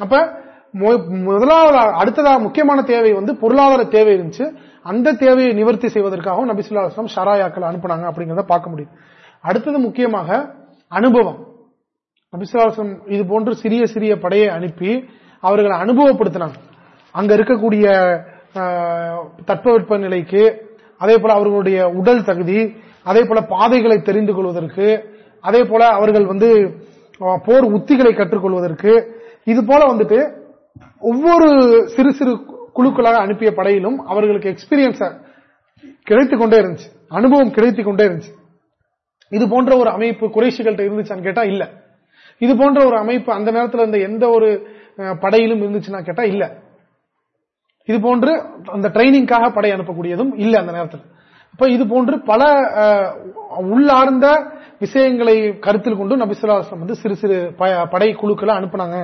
அப்ப மு- முதலாவது அடுத்ததாக முக்கியமான தேவை வந்து பொருளாதார தேவை இருந்துச்சு. அந்த தேவையை நிவர்த்தி செய்வதற்காகவும் நபிசுல்லா அலுவலாம் ஷராயாக்கள் அனுப்புனாங்க அப்படிங்கறத பார்க்க முடியும் அடுத்தது முக்கியமாக அனுபவம். நபிசுல்லாசம் இது போன்று சிறிய சிறிய படையை அனுப்பி அவர்களை அனுபவப்படுத்தினாங்க அங்க இருக்கக்கூடிய தட்பவெட்ப நிலைக்கு அதே போல அவர்களுடைய உடல் தகுதி அதே போல பாதைகளை தெரிந்து கொள்வதற்கு அதே போல அவர்கள் வந்து போர் உத்திகளை கற்றுக்கொள்வதற்கு இது போல வந்துட்டு ஒவ்வொரு சிறு சிறு குழுக்களாக அனுப்பிய படையிலும் அவர்களுக்கு எக்ஸ்பீரியன்ஸ் கிடைத்துக் கொண்டே இருந்துச்சு. அனுபவம் கிடைத்துக் கொண்டே இருந்துச்சு. இது போன்ற ஒரு அமைப்பு குறைஷிகள்கிட்ட இருந்துச்சான்னு கேட்டா இல்ல. இது போன்ற ஒரு அமைப்பு அந்த நேரத்தில் இருந்த எந்த ஒரு படையிலும் இருந்துச்சுன்னா கேட்டா இல்ல. இது போன்று அந்த ட்ரைனிங்காக படை அனுப்பக்கூடியதும் இல்ல அந்த நேரத்தில். இப்ப இது போன்று பல உள்ளார்ந்த விஷயங்களை கருத்தில் கொண்டு நபிசுல்லாஸ்லாம் வந்து சிறு சிறு ப- படை குழுக்களை அனுப்புனாங்க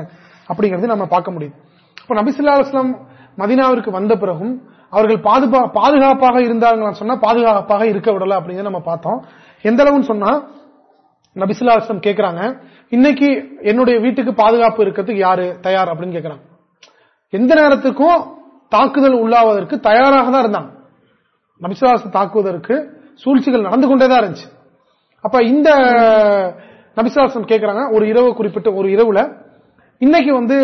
அப்படிங்கறது நம்ம பார்க்க முடியும். இப்ப நபிசுல்லாஸ்லம் மதினாவிற்கு வந்த பிறகும் அவர்கள் பாதுகாப்பாக இருந்தாங்கன்னு சொன்னா பாதுகாப்பாக இருக்க விடல அப்படிங்கறத நம்ம பார்த்தோம். எந்த அளவுன்னு சொன்னா நபிசுல்லாஸ்லம் கேட்கிறாங்க இன்னைக்கு என்னுடைய வீட்டுக்கு பாதுகாப்பு இருக்கிறதுக்கு யாரு தயார் அப்படின்னு கேட்கிறாங்க எந்த நேரத்துக்கும் தாக்குதல் உள்ளாவதற்கு தயாராக தான் இருந்தாங்க. நபிசுவாச தாக்குவதற்கு சூழ்ச்சிகள் நடந்து கொண்டே தான் இருந்துச்சு. அப்ப இந்த நபிசுவாசம் கேட்கிறாங்க ஒரு இரவு குறிப்பிட்ட ஒரு இரவுல இன்னைக்கு வந்து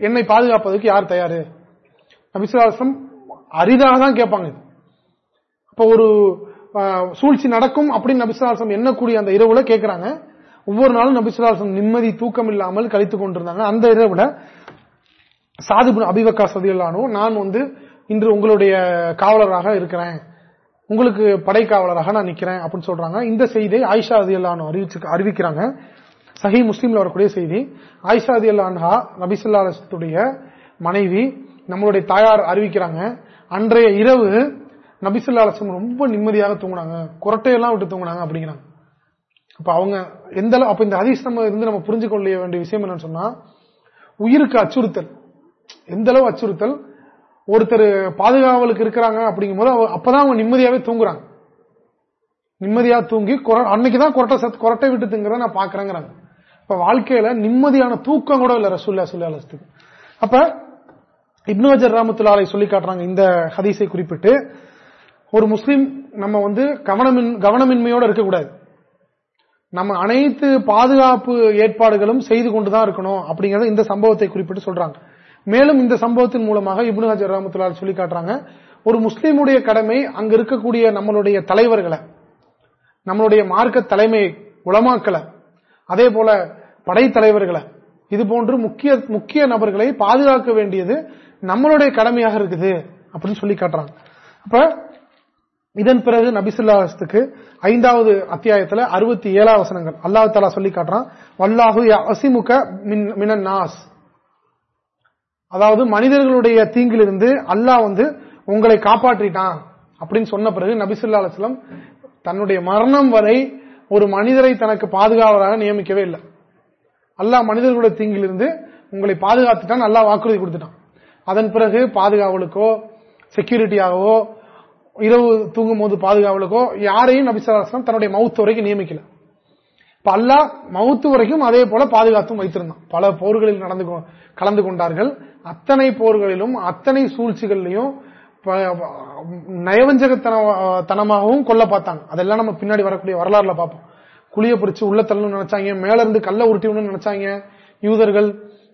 என்னை பாதுகாப்பதற்கு யார் தயாரு? நபிசுவாசம் அரிதாக தான் கேட்பாங்க. இது. அப்ப ஒரு சூழ்ச்சி நடக்கும் அப்படின்னு நபிசுல்லாசம் எண்ணக்கூடிய அந்த இரவுல கேட்கிறாங்க ஒவ்வொரு நாளும் நபிசுல்லாசம் நிம்மதி தூக்கம் இல்லாமல் கழித்துக் கொண்டிருந்தாங்க. அந்த இதை விட சாதிபு அபிவக்கா சதியல்லானோ நான் வந்து இன்று உங்களுடைய காவலராக இருக்கிறேன். உங்களுக்கு படை காவலராக நான் நிக்கிறேன் அப்படின்னு சொல்றாங்க. இந்த செய்தியை ஆயிஷா அதியல்லானோ அறிவிச்சு அறிவிக்கிறாங்க. சஹி முஸ்லீம்ல வரக்கூடிய செய்தி. ஆயிஷா அதியல்லான்ஹா நபிசுல்லாத்துடைய மனைவி நம்மளுடைய தாயார் அறிவிக்கிறாங்க. அன்றைய இரவு நபிசுல்லா அலசம் ரொம்ப நிம்மதியாக தூங்கினாங்க. குரட்டையெல்லாம் விட்டு தூங்கினாங்க அப்படிங்கிறாங்க. அப்ப அவங்க எந்த அப்ப இந்த ஹதீஸ் நம்ம இருந்து நம்ம புரிஞ்சு கொள்ள வேண்டிய விஷயம் என்னன்னு சொன்னா உயிருக்கு அச்சுறுத்தல். எந்த அளவு அச்சுறுத்தல்? ஒருத்தர் பாதுகாவலுக்கு இருக்கிறாங்க அப்படிங்கும் போது அப்பதான் அவங்க நிம்மதியாவே தூங்குறாங்க. நிம்மதியா தூங்கி அன்னைக்குதான் கொரட்டை சத் கொரட்டை விட்டு தூங்குறத நான் பாக்குறேங்கிறாங்க. இப்ப வாழ்க்கையில நிம்மதியான தூக்கம் கூட இல்ல ரசூல்லா சுல்லாலத்துக்கு அப்ப இப்னு அஜர் ராமத்துல்லாலை சொல்லி காட்டுறாங்க இந்த ஹதீஸை குறிப்பிட்டு. ஒரு முஸ்லீம் நம்ம வந்து கவனமின் கவனமின்மையோட இருக்கக்கூடாது. நம்ம அனைத்து பாதுகாப்பு ஏற்பாடுகளும் செய்து கொண்டுதான் இருக்கணும் அப்படிங்கறத இந்த சம்பவத்தை குறிப்பிட்டு சொல்றாங்க. மேலும் இந்த சம்பவத்தின் மூலமாக இப்னு ஹஜர் ரஹமத்துல்லா சொல்லி காட்டுறாங்க ஒரு முஸ்லீமுடைய கடமை அங்க இருக்கக்கூடிய நம்மளுடைய தலைவர்களை நம்மளுடைய மார்க்க தலைமை உளமாக்களை அதே போல படைத்தலைவர்களை இது போன்று முக்கிய முக்கிய நபர்களை பாதுகாக்க வேண்டியது நம்மளுடைய கடமையாக இருக்குது அப்படின்னு சொல்லி காட்டுறாங்க. அப்ப இதன் பிறகு நபிசுல்லாஸ்துக்கு ஐந்தாவது அத்தியாயத்துல அறுபத்தி ஏழாம் வசனங்கள். அல்லாஹ் தலா சொல்லி காட்டுறான் வல்லாஹு அசிமுக மினன் நாஸ். அதாவது மனிதர்களுடைய தீங்கிலிருந்து அல்லாஹ் வந்து உங்களை காப்பாற்றிட்டான் அப்படின்னு சொன்ன பிறகு நபிசுல்லா அலுவலம் தன்னுடைய மரணம் வரை ஒரு மனிதரை தனக்கு பாதுகாவலாக நியமிக்கவே இல்லை. அல்லாஹ் மனிதர்களுடைய தீங்கிலிருந்து உங்களை பாதுகாத்துட்டான் நல்லா வாக்குறுதி கொடுத்துட்டான். அதன் பிறகு பாதுகாவலுக்கோ செக்யூரிட்டியாகவோ இரவு தூங்கும் போது பாதுகாவலுக்கோ யாரையும் நபிசல்லாஸ்லாம் தன்னுடைய மவுத்து வரைக்கும் நியமிக்கல. இப்ப அல்லா மவுத்து வரைக்கும் அதே போல பாதுகாத்தும் வைத்திருந்தான். பல போர்களில் நடந்து கலந்து கொண்டார்கள். அத்தனை போர்களிலும் அத்தனை சூழ்ச்சிகள்லையும் நயவஞ்சகத்தனமாகவும் கொல்ல பார்த்தாங்க அதெல்லாம் நம்ம பின்னாடி வரக்கூடிய வரலாறுல பார்ப்போம். குளிய பிடிச்சு உள்ள தள்ளணும்னு நினைச்சாங்க. மேல இருந்து கல்ல உருட்டி நினைச்சாங்க யூதர்கள்.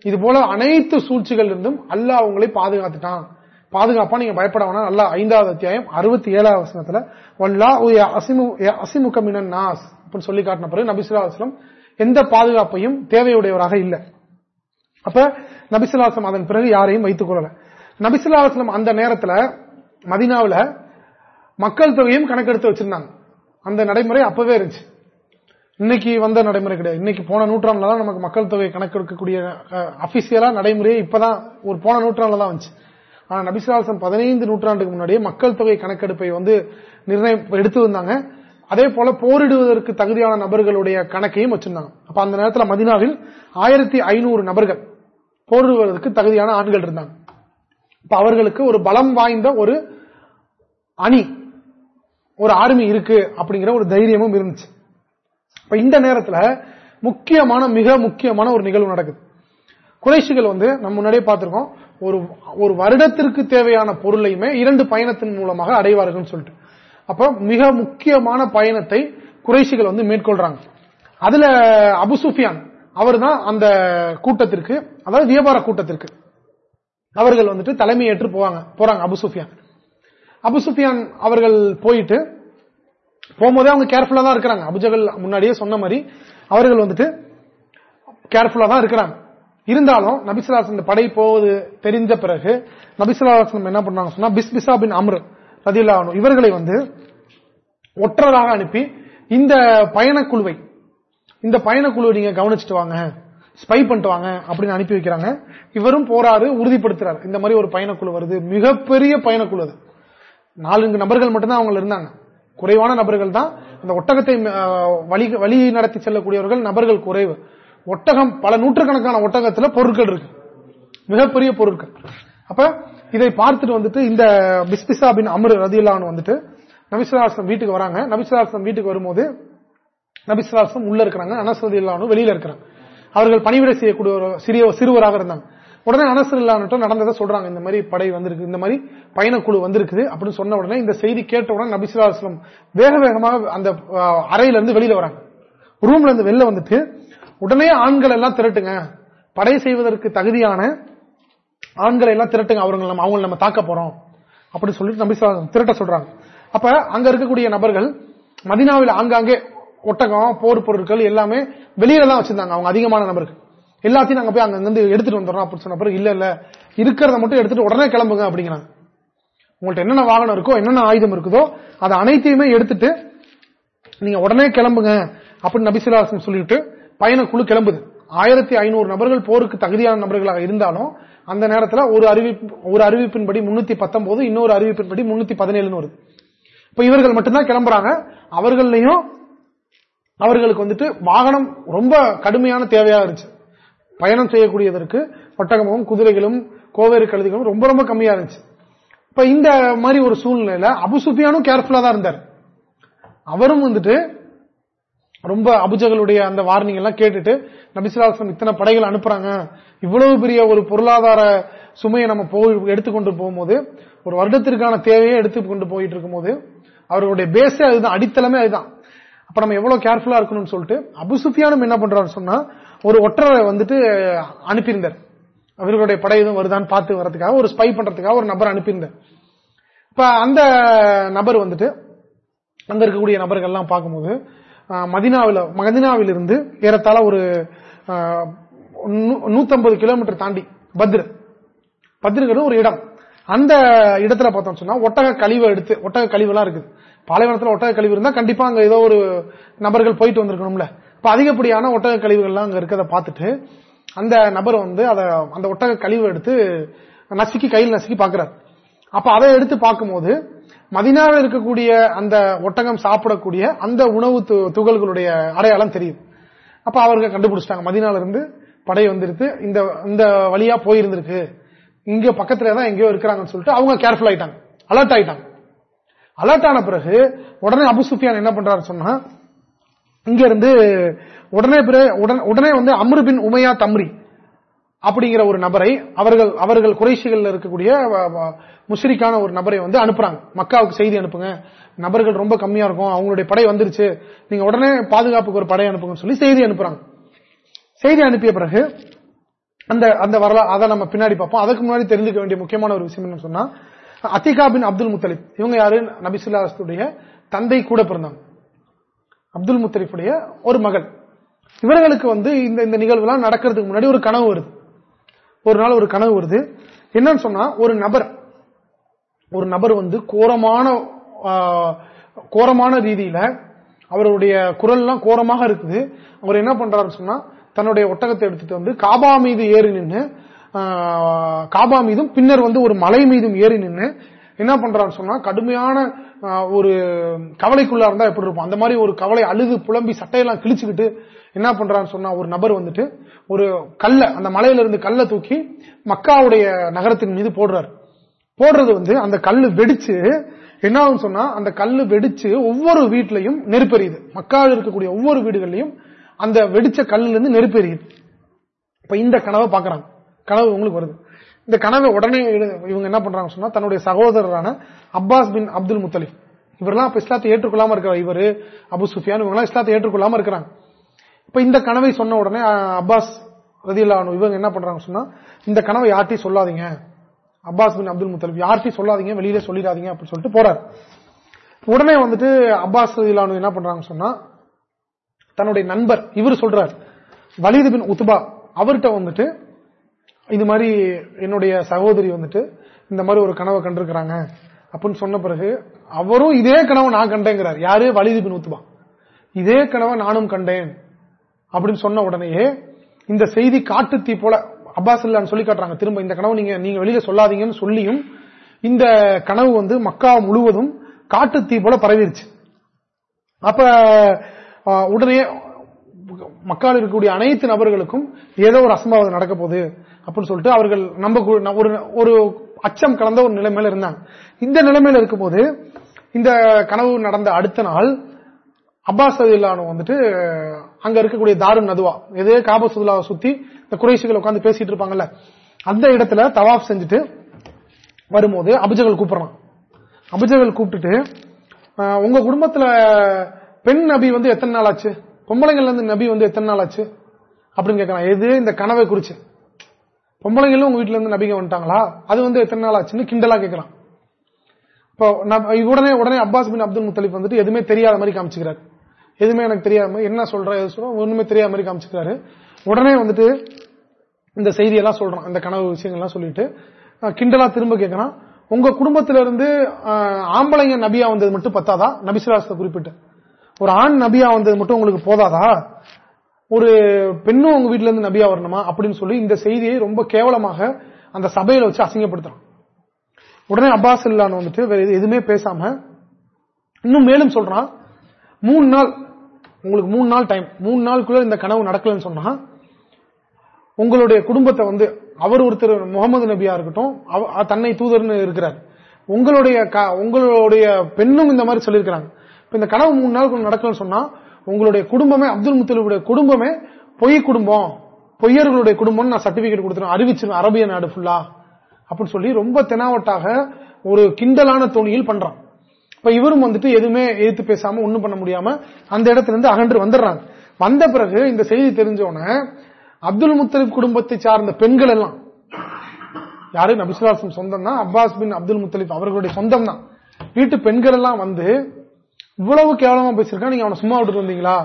இது போல அனைத்து சூழ்ச்சிகள் இருந்தும் அல்லாஹ் அவங்களை பாதுகாத்துட்டான். பாதுகாப்பா நீங்க பயப்பட வேணாம். நல்லா ஐந்தாவது அத்தியாயம் அறுபத்தி ஏழாவது வசனத்துல வல்லா அசிமுகமினன் நாஸ் அப்படின்னு சொல்லி காட்டின பிறகு நபிசுல்லா எந்த பாதுகாப்பையும் தேவையுடையவராக இல்லை. அப்ப நபிசுல்லாஸ்லம் அதன் பிறகு யாரையும் வைத்துக் கொள்ளல. நபிசுல்லாஸ்லம் அந்த நேரத்துல மதினாவில் மக்கள் தொகையும் கணக்கெடுத்து வச்சிருந்தாங்க. அந்த நடைமுறை அப்பவே இருந்துச்சு. இன்னைக்கு வந்த நடைமுறை கிடையாது. இன்னைக்கு போன நூற்றாண்டுல தான் நமக்கு மக்கள் தொகை கணக்கெடுக்கக்கூடிய அபிஷியலா நடைமுறையே இப்பதான் ஒரு போன நூற்றாண்டுல தான் வந்துச்சு. ஆனா நபிசுலாசம் பதினைந்து நூற்றாண்டுக்கு முன்னாடியே மக்கள் தொகை கணக்கெடுப்பை வந்து நிர்ணயம் எடுத்து வந்தாங்க. அதே போல போரிடுவதற்கு தகுதியான நபர்களுடைய கணக்கையும் வச்சிருந்தாங்க. அப்ப அந்த நேரத்தில் மதினாவில் ஆயிரத்தி ஐநூறு நபர்கள் போரிடுவதற்கு தகுதியான ஆண்கள் இருந்தாங்க. இப்ப அவர்களுக்கு ஒரு பலம் வாய்ந்த ஒரு அணி ஒரு ஆர்மி இருக்கு அப்படிங்கிற ஒரு தைரியமும் இருந்துச்சு. இப்ப இந்த நேரத்தில் முக்கியமான மிக முக்கியமான ஒரு நிகழ்வு நடக்குது. குறைஷிகள் வந்து நம்ம முன்னாடியே பார்த்திருக்கோம். ஒரு ஒரு வருடத்திற்கு தேவையான பொருளையுமே இரண்டு பயணத்தின் மூலமாக அடைவார்கள் சொல்லிட்டு. அப்ப மிக முக்கியமான பயணத்தை குறைஷிகள் வந்து மேற்கொள்றாங்க. அதுல அபுசுஃபியான் அவர் தான் அந்த கூட்டத்திற்கு அதாவது வியாபார கூட்டத்திற்கு. அவர்கள் வந்துட்டு தலைமை ஏற்று போவாங்க போறாங்க அபுசுஃபியான் அபுசுஃபியான் அவர்கள் போயிட்டு போகும்போதே அவங்க கேர்ஃபுல்லா தான் இருக்கிறாங்க. அபுஜகல் முன்னாடியே சொன்ன மாதிரி அவர்கள் வந்துட்டு கேர்ஃபுல்லா தான் இருக்கிறாங்க. இருந்தாலும் நபிசுலாசன் இந்த படை போவது தெரிந்த பிறகு நபிசுலாசனம் என்ன பண்ணாங்க சொன்னா பிஸ்பிசா பின் அம்ரு ரதில்லா இவர்களை வந்து ஒற்றராக அனுப்பி இந்த பயணக்குழுவை இந்த பயணக்குழுவை நீங்க கவனிச்சுட்டு வாங்க ஸ்பை பண்ணிட்டு வாங்க அப்படின்னு அனுப்பி வைக்கிறாங்க. இவரும் போறாரு உறுதிப்படுத்துறாரு. இந்த மாதிரி ஒரு பயணக்குழு வருது. மிகப்பெரிய பயணக்குழு அது. நான்கு நபர்கள் மட்டும்தான் அவங்க இருந்தாங்க. குறைவான நபர்கள் தான். அந்த ஒட்டகத்தை வழி வழி நடத்தி செல்லக்கூடியவர்கள் நபர்கள் குறைவு. ஒட்டகம் பல நூற்றுக்கணக்கான ஒட்டகத்துல பொருட்கள் இருக்கு. மிகப்பெரிய பொருட்கள். அப்ப இதை பார்த்துட்டு வந்துட்டு இந்த பிஸ்பிசா பின் அமரு ரதியுல்லான்னு வந்துட்டு நபிசுலாசம் வீட்டுக்கு வராங்க. நபிசுலாசம் வீட்டுக்கு வரும்போது நபிசுலாசம் உள்ள இருக்கிறாங்க. அனஸ் ரதியுல்லானு வெளியில இருக்கிறாங்க. அவர்கள் பணிவிட செய்யக்கூடிய ஒரு சிறிய சிறுவராக இருந்தாங்க. உடனே அனசர் இல்லான்ட்டு நடந்ததை சொல்றாங்க. இந்த மாதிரி படை வந்திருக்கு இந்த மாதிரி பயணக்குழு வந்திருக்குது அப்படின்னு சொன்ன உடனே இந்த செய்தி கேட்ட உடனே நபிசுலாஸ்லம் வேக வேகமாக அந்த அறையில இருந்து வெளியில வராங்க. ரூம்ல இருந்து வெளில வந்துட்டு உடனே ஆண்கள் எல்லாம் திரட்டுங்க. படை செய்வதற்கு தகுதியான ஆண்களை எல்லாம் திரட்டுங்க. அவங்க நம்ம அவங்க நம்ம தாக்க போறோம். அப்படின்னு சொல்லிட்டு நம்பி திரட்ட சொல்றாங்க. அப்ப அங்க இருக்கக்கூடிய நபர்கள் மதினாவில் ஆங்காங்கே ஒட்டகம் போர் பொருட்கள் எல்லாமே வெளியில தான் வச்சிருந்தாங்க. அவங்க அதிகமான நபர்கள். எல்லாத்தையும் நாங்க போய் அங்க இருந்து எடுத்துட்டு வந்துடுறோம் அப்படின்னு சொன்ன பிறகு இல்ல இல்ல. இருக்கிறத மட்டும் எடுத்துட்டு உடனே கிளம்புங்க அப்படிங்கிறாங்க. உங்கள்ட்ட என்னென்ன வாகனம் இருக்கோ என்னென்ன ஆயுதம் இருக்குதோ அதை அனைத்தையுமே எடுத்துட்டு நீங்க உடனே கிளம்புங்க அப்படின்னு நபிசுலாசம் சொல்லிட்டு பயணக்குழு கிளம்புது. ஆயிரத்தி ஐநூறு நபர்கள் போருக்கு தகுதியான நபர்களாக இருந்தாலும் அந்த நேரத்தில் ஒரு அறிவிப்பு ஒரு அறிவிப்பின்படி முன்னூத்தி பத்தொன்பது இன்னொரு அறிவிப்பின்படி முன்னூத்தி பதினேழுன்னு வருது. இப்ப இவர்கள் மட்டும்தான் கிளம்புறாங்க. அவர்களையும் அவர்களுக்கு வந்துட்டு வாகனம் ரொம்ப கடுமையான தேவையா இருந்துச்சு. பயணம் செய்யக்கூடியதற்கு ஒட்டகமும் குதிரைகளும் கோவேறு கழுதிகளும் ரொம்ப ரொம்ப கம்மியா இருந்துச்சு. இப்ப இந்த மாதிரி ஒரு சூழ்நிலையில அபுசுபியானும் கேர்ஃபுல்லா தான் இருந்தார். அவரும் வந்துட்டு ரொம்ப அபுஜகளுடைய அந்த வார்னிங் எல்லாம் கேட்டுட்டு நபிசுலாசம் இத்தனை படைகள் அனுப்புறாங்க. இவ்வளவு பெரிய ஒரு பொருளாதார சுமையை நம்ம போய் எடுத்துக்கொண்டு போகும்போது ஒரு வருடத்திற்கான தேவையை எடுத்துக்கொண்டு போயிட்டு இருக்கும்போது அவர்களுடைய பேஸே அதுதான் அடித்தளமே அதுதான். அப்ப நம்ம எவ்வளவு கேர்ஃபுல்லா இருக்கணும்னு சொல்லிட்டு அபுசுஃபியானும் என்ன பண்றாரு சொன்னா ஒரு ஒற்றரை வந்துட்டு அனுப்பியிருந்தார். அவர்களுடைய படை எதுவும் வருதான்னு பார்த்து வரதுக்காக ஒரு ஸ்பை பண்றதுக்காக ஒரு நபர் அனுப்பியிருந்தார். இப்ப அந்த நபர் வந்துட்டு அங்க இருக்கக்கூடிய நபர்கள்லாம் பார்க்கும்போது மதினாவில் மதினாவிலிருந்து ஏறத்தாழ ஒரு நூத்தம்பது கிலோமீட்டர் தாண்டி பத்ரு. பத்ருங்கிறது ஒரு இடம். அந்த இடத்துல பார்த்தோம் சொன்னா ஒட்டக கழிவை எடுத்து ஒட்டக கழிவுலாம் இருக்குது. பாலைவனத்தில் ஒட்டக கழிவு இருந்தா கண்டிப்பா அங்க ஏதோ ஒரு நபர்கள் போயிட்டு வந்திருக்கணும்ல. இப்ப அதிகப்படியான ஒட்டக கழிவுகள்லாம் அங்க இருக்கிறத பார்த்துட்டு அந்த நபர் வந்து அதை அந்த ஒட்டக கழிவு எடுத்து நசுக்கி கையில் நசுக்கி பாக்குறாரு அப்ப அதை எடுத்து பார்க்கும்போது மதினாவில் இருக்கக்கூடிய அந்த ஒட்டகம் சாப்பிடக்கூடிய அந்த உணவு துகள்களுடைய அடையாளம் தெரியும் அப்ப அவர்கள் கண்டுபிடிச்சிட்டாங்க. மதினால இருந்து படை வந்துருக்கு. இந்த இந்த வழியா போயிருந்திருக்கு. இங்க பக்கத்துல தான் எங்கேயோ இருக்கிறாங்கன்னு சொல்லிட்டு அவங்க கேர்ஃபுல் ஆயிட்டாங்க. அலர்ட் ஆயிட்டாங்க. அலர்ட் ஆன பிறகு உடனே அபு சுஃபியான் என்ன பண்றாரு சொன்னா இங்க இருந்து உடனே உடனே வந்து அம்ருபின் உமையா தம்ரி அப்படிங்கிற ஒரு நபரை அவர்கள் அவர்கள் குறைசிகள் இருக்கக்கூடிய முஸ்ரிக்கான ஒரு நபரை வந்து அனுப்புறாங்க. மக்காவுக்கு செய்தி அனுப்புங்க. நபர்கள் ரொம்ப கம்மியா இருக்கும். அவங்களுடைய படை வந்துருச்சு. நீங்க உடனே பாதுகாப்புக்கு ஒரு படை அனுப்புங்கன்னு சொல்லி செய்தி அனுப்புறாங்க. செய்தி அனுப்பிய பிறகு அந்த அந்த வரலாறு அதை நம்ம பின்னாடி பார்ப்போம். அதுக்கு முன்னாடி தெரிஞ்சுக்க வேண்டிய முக்கியமான ஒரு விஷயம் என்ன சொன்னா அத்திகா பின் அப்துல் முத்தலிப். இவங்க யாரு? நபிசுல்லாஸ்துடைய தந்தை கூட பிறந்தாங்க. அப்துல் முத்தலிஃபுடைய ஒரு மகள். இவர்களுக்கு வந்து இந்த இந்த நிகழ்வுலாம் நடக்கிறதுக்கு முன்னாடி ஒரு கனவு வருது. ஒரு நாள் ஒரு கனவு வருது. என்னன்னு சொன்னா ஒரு நபர் ஒரு நபர் வந்து கோரமான கோரமான ரீதியில அவருடைய குரல் எல்லாம் கோரமாக இருக்குது. அவர் என்ன பண்றாருன்னு சொன்னா தன்னுடைய ஒட்டகத்தை எடுத்துட்டு வந்து காபா மீது ஏறி நின்று காபா மீதும் பின்னர் வந்து ஒரு மலை மீதும் ஏறி நின்று என்ன பண்றான்னு சொன்னா கடுமையான ஒரு கவலைக்குள்ளா இருந்தா எப்படி இருக்கும்? அந்த மாதிரி ஒரு கவலை அழுது புலம்பி சட்டையெல்லாம் கிழிச்சுக்கிட்டு என்ன பண்றான்னு சொன்னா ஒரு நபர் வந்துட்டு ஒரு கல்ல அந்த மலையிலிருந்து கல்லை தூக்கி மக்காவுடைய நகரத்தின் மீது போடுறாரு. போடுறது வந்து அந்த கல்லு வெடிச்சு என்ன ஆகும் சொன்னா அந்த கல்லு வெடிச்சு ஒவ்வொரு வீட்லையும் நெருப்பெறியுது மக்காவில் இருக்கக்கூடிய ஒவ்வொரு வீடுகள்லையும் அந்த வெடிச்ச கல்லுல இருந்து நெருப்பெறியுது இப்ப இந்த கனவை பாக்குறாங்க கனவு உங்களுக்கு வருது. இந்த கனவை உடனே இவங்க என்ன பண்றாங்க சொன்னா தன்னுடைய சகோதரரான அப்பாஸ் பின் அப்துல் முத்தலிப். இவரெல்லாம் இப்ப இஸ்லாத்தை ஏற்றுக்கொள்ளாம இருக்கிற இவரு அபு சுஃபியான் இவங்க இஸ்லாத்தை ஏற்றுக்கொள்ளாம இருக்கிறாங்க. இப்ப இந்த கனவை சொன்ன உடனே அப்பாஸ் ரதியில்லானு இவங்க என்ன பண்றாங்க சொன்னா இந்த கனவை யார்ட்டையும் சொல்லாதீங்க. அப்பாஸ் பின் அப்துல் முத்தலிப் யார்ட்டையும் சொல்லாதீங்க வெளியில சொல்லிடாதீங்க அப்படின்னு சொல்லிட்டு போறாரு. உடனே வந்துட்டு அப்பாஸ் ரதியில்லானு என்ன பண்றாங்க சொன்னா தன்னுடைய நண்பர் இவர் சொல்றார் வலிது பின் உத்துபா அவர்கிட்ட வந்துட்டு இது மாதிரி என்னுடைய சகோதரி வந்துட்டு இந்த மாதிரி ஒரு கனவை கண்டிருக்கிறாங்க அப்படின்னு சொன்ன பிறகு அவரும் இதே கனவை நான் கண்டேங்கிறார். யாரு? வலிது பின் உத்துபா இதே கனவை நானும் கண்டேன். அப்படின்னு சொன்ன உடனேயே இந்த செய்தி காட்டு தீ போல அப்பாஸ் இல்லான்னு சொல்லி காட்டுறாங்க. திரும்ப இந்த கனவு நீங்க நீங்க வெளியில சொல்லாதீங்கன்னு சொல்லியும் இந்த கனவு வந்து மக்கா முழுவதும் காட்டு தீ போல பரவிருச்சு. அப்ப உடனே மக்கள் இருக்கக்கூடிய அனைத்து நபர்களுக்கும் ஏதோ ஒரு அசம்பாவிதம் நடக்க போகுது அப்படின்னு சொல்லிட்டு அவர்கள் நம்ம ஒரு ஒரு அச்சம் கலந்த ஒரு நிலைமையில இருந்தாங்க. இந்த நிலைமையில இருக்கும்போது இந்த கனவு நடந்த அடுத்த நாள் அப்பாஸ் இல்லானு வந்துட்டு அங்க இருக்கக்கூடிய தாரு நதுவா எதே காபசுல்லாவை சுத்தி இந்த குறைசிகள் உட்காந்து பேசிட்டு இருப்பாங்கல்ல அந்த இடத்துல தவாப் செஞ்சுட்டு வரும்போது அபிஜகல் கூப்பிடுறான். அபிஜகல் கூப்பிட்டுட்டு உங்க குடும்பத்துல பெண் நபி வந்து எத்தனை நாள் ஆச்சு? பொம்பளைங்கள்ல இருந்து நபி வந்து எத்தனை நாள் ஆச்சு? அப்படின்னு கேட்கலாம் எது? இந்த கனவை குறிச்சு. பொம்பளைங்களும் உங்க வீட்டுல இருந்து நபிங்க வந்துட்டாங்களா? அது வந்து எத்தனை நாள் ஆச்சுன்னு கிண்டலா கேட்கலாம் இப்போ உடனே உடனே அப்பாஸ் பின் அப்துல் முத்தலிப் வந்துட்டு எதுவுமே தெரியாத மாதிரி காமிச்சுக்கிறாரு. எதுவுமே எனக்கு தெரியாம என்ன சொல்ற எது சொல்ற ஒண்ணுமே தெரியாத மாதிரி காமிச்சுக்கிறாரு. உடனே வந்துட்டு இந்த செய்தியெல்லாம் சொல்றான் இந்த கனவு விஷயங்கள்லாம் சொல்லிட்டு. கிண்டலா திரும்ப கேட்கறான் உங்க குடும்பத்தில இருந்து ஆம்பளைங்க நபியா வந்தது மட்டும் பத்தாதா? நபிசிலாசத்தை குறிப்பிட்டு. ஒரு ஆண் நபியா வந்தது மட்டும் உங்களுக்கு போதாதா? ஒரு பெண்ணும் உங்க வீட்டுல இருந்து நபியா வரணுமா? அப்படின்னு சொல்லி இந்த செய்தியை ரொம்ப கேவலமாக அந்த சபையில வச்சு அசிங்கப்படுத்துறான். உடனே அப்பாஸ் இல்லான்னு வந்துட்டு வேற எதுவுமே பேசாம இன்னும் மேலும் சொல்றான். மூணு நாள் உங்களுக்கு மூணு நாள் டைம் மூணு நாளுக்குள்ள இந்த கனவு நடக்கலன்னு சொன்னா உங்களுடைய குடும்பத்தை வந்து அவர் ஒருத்தர் முகமது நபியா இருக்கட்டும் தன்னை தூதர்னு இருக்கிறார். உங்களுடைய உங்களுடைய பெண்ணும் இந்த மாதிரி சொல்லியிருக்கிறாங்க. இந்த கனவு மூணு நாளுக்கு நடக்கலன்னு சொன்னா உங்களுடைய குடும்பமே அப்துல் முத்தலிபுடைய குடும்பமே பொய் குடும்பம். பொய்யர்களுடைய குடும்பம் நான் சர்டிபிகேட் கொடுத்துருவேன் அறிவிச்சிருவேன் அரபிய நாடு ஃபுல்லா அப்படின்னு சொல்லி ரொம்ப தெனாவட்டாக ஒரு கிண்டலான தோணியில் பண்றான். இப்ப இவரும் வந்துட்டு எதுவுமே எதிர்த்து பேசாம ஒண்ணும் பண்ண முடியாம அந்த இடத்துல இருந்து அகன்று வந்துடுறாங்க. வந்த பிறகு இந்த செய்தி தெரிஞ்சோன அப்துல் முத்தலிப் குடும்பத்தை சார்ந்த பெண்கள் எல்லாம் யாரு? நபிசுலாசம் சொந்தம் தான் அப்பாஸ் பின் அப்துல் முத்தலிப் அவர்களுடைய சொந்தம் தான். வீட்டு பெண்கள் எல்லாம் வந்து இவ்வளவு கேவலமா பேசியிருக்கான் நீங்க அவனை சும்மா விட்டுட்டு வந்தீங்களா?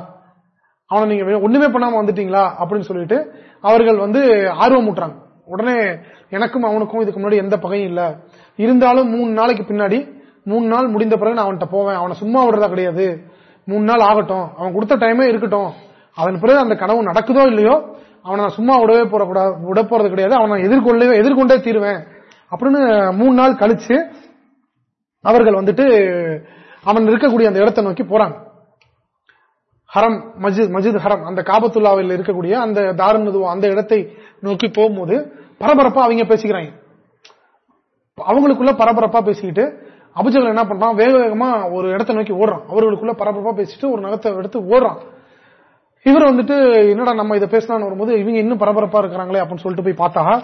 அவனை நீங்க ஒண்ணுமே பண்ணாம வந்துட்டீங்களா? அப்படின்னு சொல்லிட்டு அவர்கள் வந்து ஆர்வம் ஊட்டுறாங்க உடனே எனக்கும் அவனுக்கும் இதுக்கு முன்னாடி எந்த பகையும் இல்ல. இருந்தாலும் மூணு நாளைக்கு பின்னாடி மூணு நாள் முடிந்த பிறகு நான் அவன்கிட்ட போவேன். அவனை சும்மா விடுறதா கிடையாது. மூணு நாள் ஆகட்டும். அவன் கொடுத்த டைமே இருக்கட்டும். அதன் பிறகு அந்த கனவு நடக்குதோ இல்லையோ அவனை நான் சும்மா விடவே போறக்கூடாது விட போறது கிடையாது. அவனை எதிர்கொள்ளவே எதிர்கொண்டே தீருவேன். அப்படின்னு மூணு நாள் கழிச்சு அவர்கள் வந்துட்டு அவன் இருக்கக்கூடிய அந்த இடத்தை நோக்கி போறாங்க. ஹரம் மஜித் மஜித் ஹரம் அந்த காபத்துல்லாவில் இருக்கக்கூடிய அந்த தாரன் அந்த இடத்தை நோக்கி போகும்போது பரபரப்பா அவங்க பேசிக்கிறாங்க. அவங்களுக்குள்ள பரபரப்பா பேசிக்கிட்டு அபிஜகல் என்ன பண்றான்? வேக வேகமா ஒரு இடத்த நோக்கி ஓடுறான். அவர்களுக்குள்ள பரபரப்பா பேசிட்டு ஒரு நகத்தை எடுத்து ஓடுறான். இவர் வந்துட்டு என்னடா நம்ம இதை பேசலாம்னு வரும்போது இவங்க இன்னும் பரபரப்பா இருக்கிறாங்களே அப்படின்னு சொல்லிட்டு போய் பார்த்தா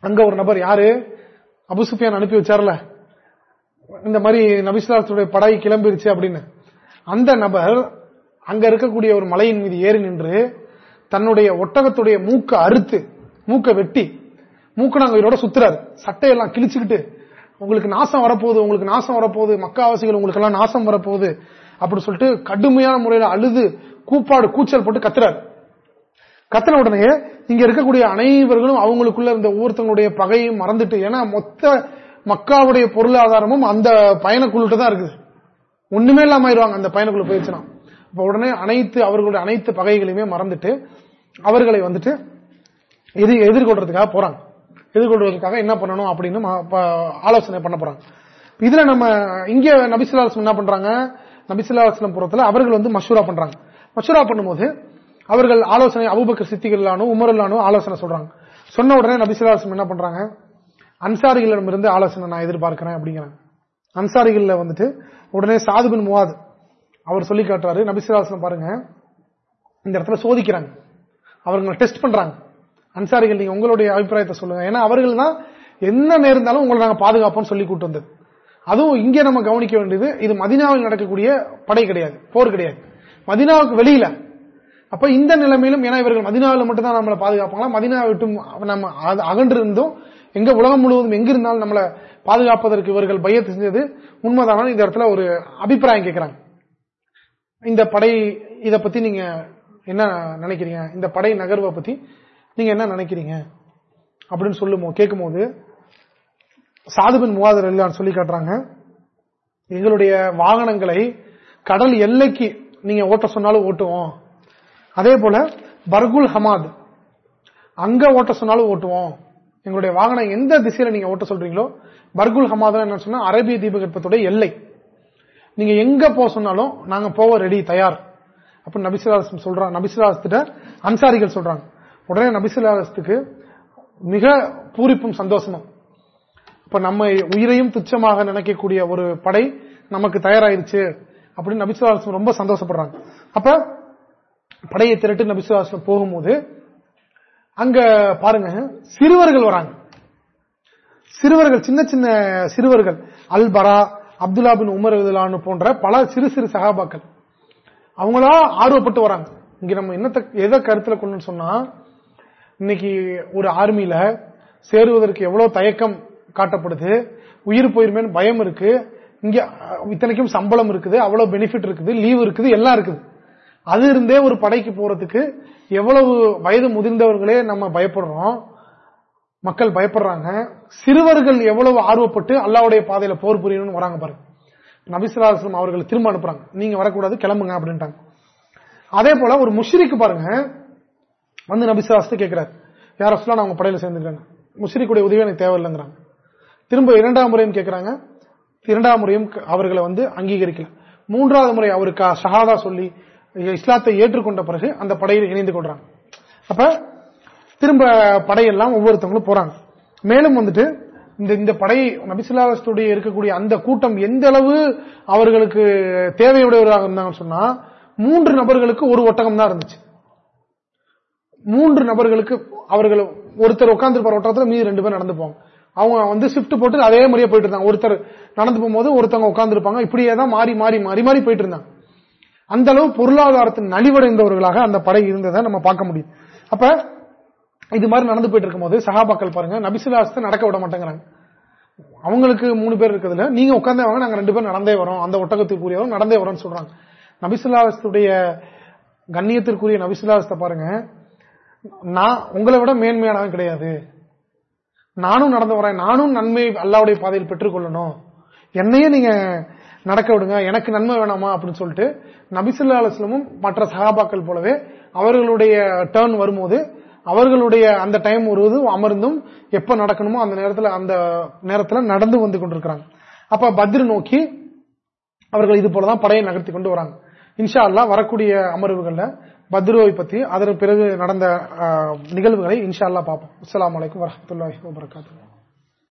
அங்க ஒரு நபர் யாரு? அபுசுஃபியான் அனுப்பி வச்சார்ல. இந்த மாதிரி நபிசுலாத்துடைய படாய் கிளம்பிருச்சு அப்படின்னு. அந்த நபர் அங்க இருக்கக்கூடிய ஒரு மலையின் மீது ஏறி நின்று தன்னுடைய ஒட்டகத்துடைய மூக்க அறுத்து மூக்க வெட்டி மூக்க நாங்க இதோட சுத்துறாரு. சட்டையெல்லாம் கிழிச்சுக்கிட்டு உங்களுக்கு நாசம் வரப்போகுது உங்களுக்கு நாசம் வரப்போகுது மக்காவாசிகள் உங்களுக்கு எல்லாம் நாசம் வரப்போகுது அப்படின்னு சொல்லிட்டு கடுமையான முறையில் அழுது கூப்பாடு கூச்சல் போட்டு கத்துறாரு. கத்தின உடனே இங்க இருக்கக்கூடிய அனைவர்களும் அவங்களுக்குள்ள இந்த ஒவ்வொருத்தங்களுடைய பகையும் மறந்துட்டு ஏன்னா மொத்த மக்காவுடைய பொருளாதாரமும் அந்த பயணக்குழுட்டு தான் இருக்குது. ஒண்ணுமே இல்லாம ஆயிடுவாங்க அந்த பயணக்குள்ள போயிடுச்சுன்னா. இப்ப உடனே அனைத்து அவர்களுடைய அனைத்து பகைகளையுமே மறந்துட்டு அவர்களை வந்துட்டு எதிர்கொள்றதுக்காக போறாங்க. எதிர்கொள்வதற்காக என்ன பண்ணணும் அப்படின்னு ஆலோசனை பண்ண போறாங்க. இதுல நம்ம இங்க நபிசுல்லாஸ்லம் என்ன பண்றாங்க? நபிசுல்லாஸ்லம் புறத்துல அவர்கள் வந்து மஷூரா பண்றாங்க. மஷூரா பண்ணும்போது அவர்கள் ஆலோசனை அபுபக்கர் சித்திகளானோ உமரல்லானோ ஆலோசனை சொல்றாங்க. சொன்ன உடனே நபிசுல்லாஸ்லம் என்ன பண்றாங்க? அன்சாரிகளிடம் இருந்து ஆலோசனை நான் எதிர்பார்க்கிறேன் அப்படிங்கிறாங்க. அன்சாரிகள்ல வந்துட்டு உடனே சாதுபின் முவாத் அவர் சொல்லி காட்டுறாரு. நபிசுல்லாஸ்லம் பாருங்க. இந்த இடத்துல சோதிக்கிறாங்க. அவர்களை டெஸ்ட் பண்றாங்க. அன்சாரிகள் நீங்க உங்களுடைய அபிப்பிராயத்தை சொல்லுங்க. ஏன்னா அவர்கள் தான் என்ன நேர்ந்தாலும் உங்களை நாங்க பாதுகாப்போம் சொல்லி கூட்டு வந்தது. அதுவும் இங்கே நம்ம கவனிக்க வேண்டியது இது மதினாவில் நடக்கக்கூடிய படை கிடையாது போர் கிடையாது. மதினாவுக்கு வெளியில. அப்ப இந்த நிலைமையிலும் ஏன்னா இவர்கள் மதினாவில் மட்டும்தான் நம்மளை பாதுகாப்பாங்களா? மதினா விட்டு நம்ம அகன்று இருந்தும் எங்க உலகம் முழுவதும் எங்க இருந்தாலும் நம்மளை பாதுகாப்பதற்கு இவர்கள் பையத்து செஞ்சது உண்மைதான? இந்த இடத்துல ஒரு அபிப்பிராயம் கேட்கிறாங்க. இந்த படை இதை பத்தி நீங்க என்ன நினைக்கிறீங்க? இந்த படை நகர்வை பத்தி நீங்க என்ன நினைக்கிறீங்க? அப்படின்னு சொல்லும் கேட்கும் போது சாதுபின் முவாதர் இல்லான்னு சொல்லி காட்டுறாங்க எங்களுடைய வாகனங்களை கடல் எல்லைக்கு நீங்க ஓட்ட சொன்னாலும் ஓட்டுவோம். அதே போல பர்குல் ஹமாத் அங்க ஓட்ட சொன்னாலும் ஓட்டுவோம். எங்களுடைய வாகனம் எந்த திசையில நீங்க ஓட்ட சொல்றீங்களோ பர்குல் ஹமாத் என்ன சொன்னா அரேபிய தீபகற்பத்துடைய எல்லை. நீங்க எங்க போக சொன்னாலும் நாங்க போக ரெடி தயார். அப்படின்னு நபிசுலாஸ் சொல்றாங்க நபிசுலாசத்திட்ட அன்சாரிகள் சொல்றாங்க. உடனே நபிசுல்லாஸ்துக்கு மிக பூரிப்பும் சந்தோஷமும். இப்ப நம்ம உயிரையும் துச்சமாக நினைக்கக்கூடிய ஒரு படை நமக்கு தயாராயிருச்சு அப்படின்னு நபிசுல்லாசம் ரொம்ப சந்தோஷப்படுறாங்க. அப்ப படையை திரட்டு நபிசுல்லாசம் போகும்போது அங்க பாருங்க சிறுவர்கள் வராங்க. சிறுவர்கள் சின்ன சின்ன சிறுவர்கள் அல்பரா அப்துல்லா பின் உமர் போன்ற பல சிறு சிறு சகாபாக்கள். அவங்களா ஆர்வப்பட்டு வராங்க. இங்க நம்ம என்னத்தை எதை கருத்துல கொண்டு சொன்னா இன்னைக்கு ஒரு ஆர்மியில சேருவதற்கு எவ்வளவு தயக்கம் காட்டப்படுது? உயிர் போயிருமே பயம் இருக்கு. இங்க இத்தனைக்கும் சம்பளம் இருக்குது அவ்வளவு பெனிஃபிட் இருக்குது லீவ் இருக்குது எல்லாம் இருக்குது. அது இருந்தே ஒரு படைக்கு போறதுக்கு எவ்வளவு வயது முதிர்ந்தவர்களே நம்ம பயப்படுறோம். மக்கள் பயப்படுறாங்க. சிறுவர்கள் எவ்வளவு ஆர்வப்பட்டு அல்லாவுடைய பாதையில போர் புரியணும்னு வராங்க பாருங்க. நபிசுலாசலம் அவர்களை திரும்ப அனுப்புறாங்க. நீங்க வரக்கூடாது கிளம்புங்க அப்படின்ட்டாங்க. அதே போல ஒரு முஷ்ரிக்கு பாருங்க. வந்து நபிசாஸ்து கேட்கிறார் யாரோ சொல்ல நான் உங்க படையில சேர்ந்துருக்காங்க முஸ்ரீக்குடைய உதவி எனக்கு தேவையில்லைங்கிறாங்க. திரும்ப இரண்டாம் முறையும் கேட்கிறாங்க இரண்டாம் முறையும் அவர்களை வந்து அங்கீகரிக்கல. மூன்றாவது முறை அவருக்கு ஷஹாதா சொல்லி இஸ்லாத்தை ஏற்றுக்கொண்ட பிறகு அந்த படையில் இணைந்து கொள்றாங்க. அப்ப திரும்ப படையெல்லாம் ஒவ்வொருத்தவங்களும் போறாங்க. மேலும் வந்துட்டு இந்த இந்த படை நபிசுல்லாஸ்துடைய இருக்கக்கூடிய அந்த கூட்டம் எந்த அளவு அவர்களுக்கு தேவையுடையவராக இருந்தாங்கன்னு சொன்னா மூன்று நபர்களுக்கு ஒரு ஒட்டகம் தான் இருந்துச்சு. மூன்று நபர்களுக்கு அவர்கள் ஒருத்தர் உட்காந்துருப்பார் ஓட்டத்தில் மீது ரெண்டு பேர் நடந்து போவாங்க. அவங்க வந்து ஷிப்ட் போட்டு அதே மாதிரியே போயிட்டு இருந்தாங்க. ஒருத்தர் நடந்து போகும்போது ஒருத்தவங்க உட்காந்துருப்பாங்க இப்படியே தான் மாறி மாறி மாறி மாறி போயிட்டு இருந்தாங்க. அந்த அளவு பொருளாதாரத்தின் நலிவடைந்தவர்களாக அந்த படை இருந்ததை நம்ம பார்க்க முடியும். அப்ப இது மாதிரி நடந்து போயிட்டு இருக்கும்போது சகாபாக்கள் பாருங்க நபிசுலாசத்தை நடக்க விட மாட்டேங்கிறாங்க. அவங்களுக்கு மூணு பேர் இருக்கிறதுல நீங்க உட்காந்தே வாங்க நாங்க ரெண்டு பேரும் நடந்தே வரோம். அந்த ஒட்டகத்துக்குரியவரும் நடந்தே வரோம்னு சொல்றாங்க. நபிசுல்லாஸ்துடைய கண்ணியத்திற்குரிய நபிசுல்லாஸ்த பாருங்க நான் உங்களை விட மேன்மையானவன் கிடையாது. நானும் நடந்து வரேன். நானும் நன்மை அல்லாவுடைய பாதையில் பெற்றுக்கொள்ளணும். என்னையே நீங்க நடக்க விடுங்க. எனக்கு நன்மை வேணாமா அப்படின்னு சொல்லிட்டு நபிசுல்லா அலுவலமும் மற்ற சகாபாக்கள் போலவே அவர்களுடைய டேர்ன் வரும்போது அவர்களுடைய அந்த டைம் வருவது அமர்ந்தும் எப்ப நடக்கணுமோ அந்த நேரத்தில் அந்த நேரத்தில் நடந்து வந்து கொண்டிருக்கிறாங்க. அப்ப பத்ரு நோக்கி அவர்கள் இது போலதான் படையை நகர்த்தி கொண்டு வராங்க. இன்ஷா அல்லா வரக்கூடிய அமர்வுகள்ல பத்ருவை பத்தி அதற்கு பிறகு நடந்த நிகழ்வுகளை இன்ஷா அல்லா பார்ப்போம். அஸ்லாம் வலைக்கம் வரஹ்மத்துல்லாஹி வபரகாத்துஹு.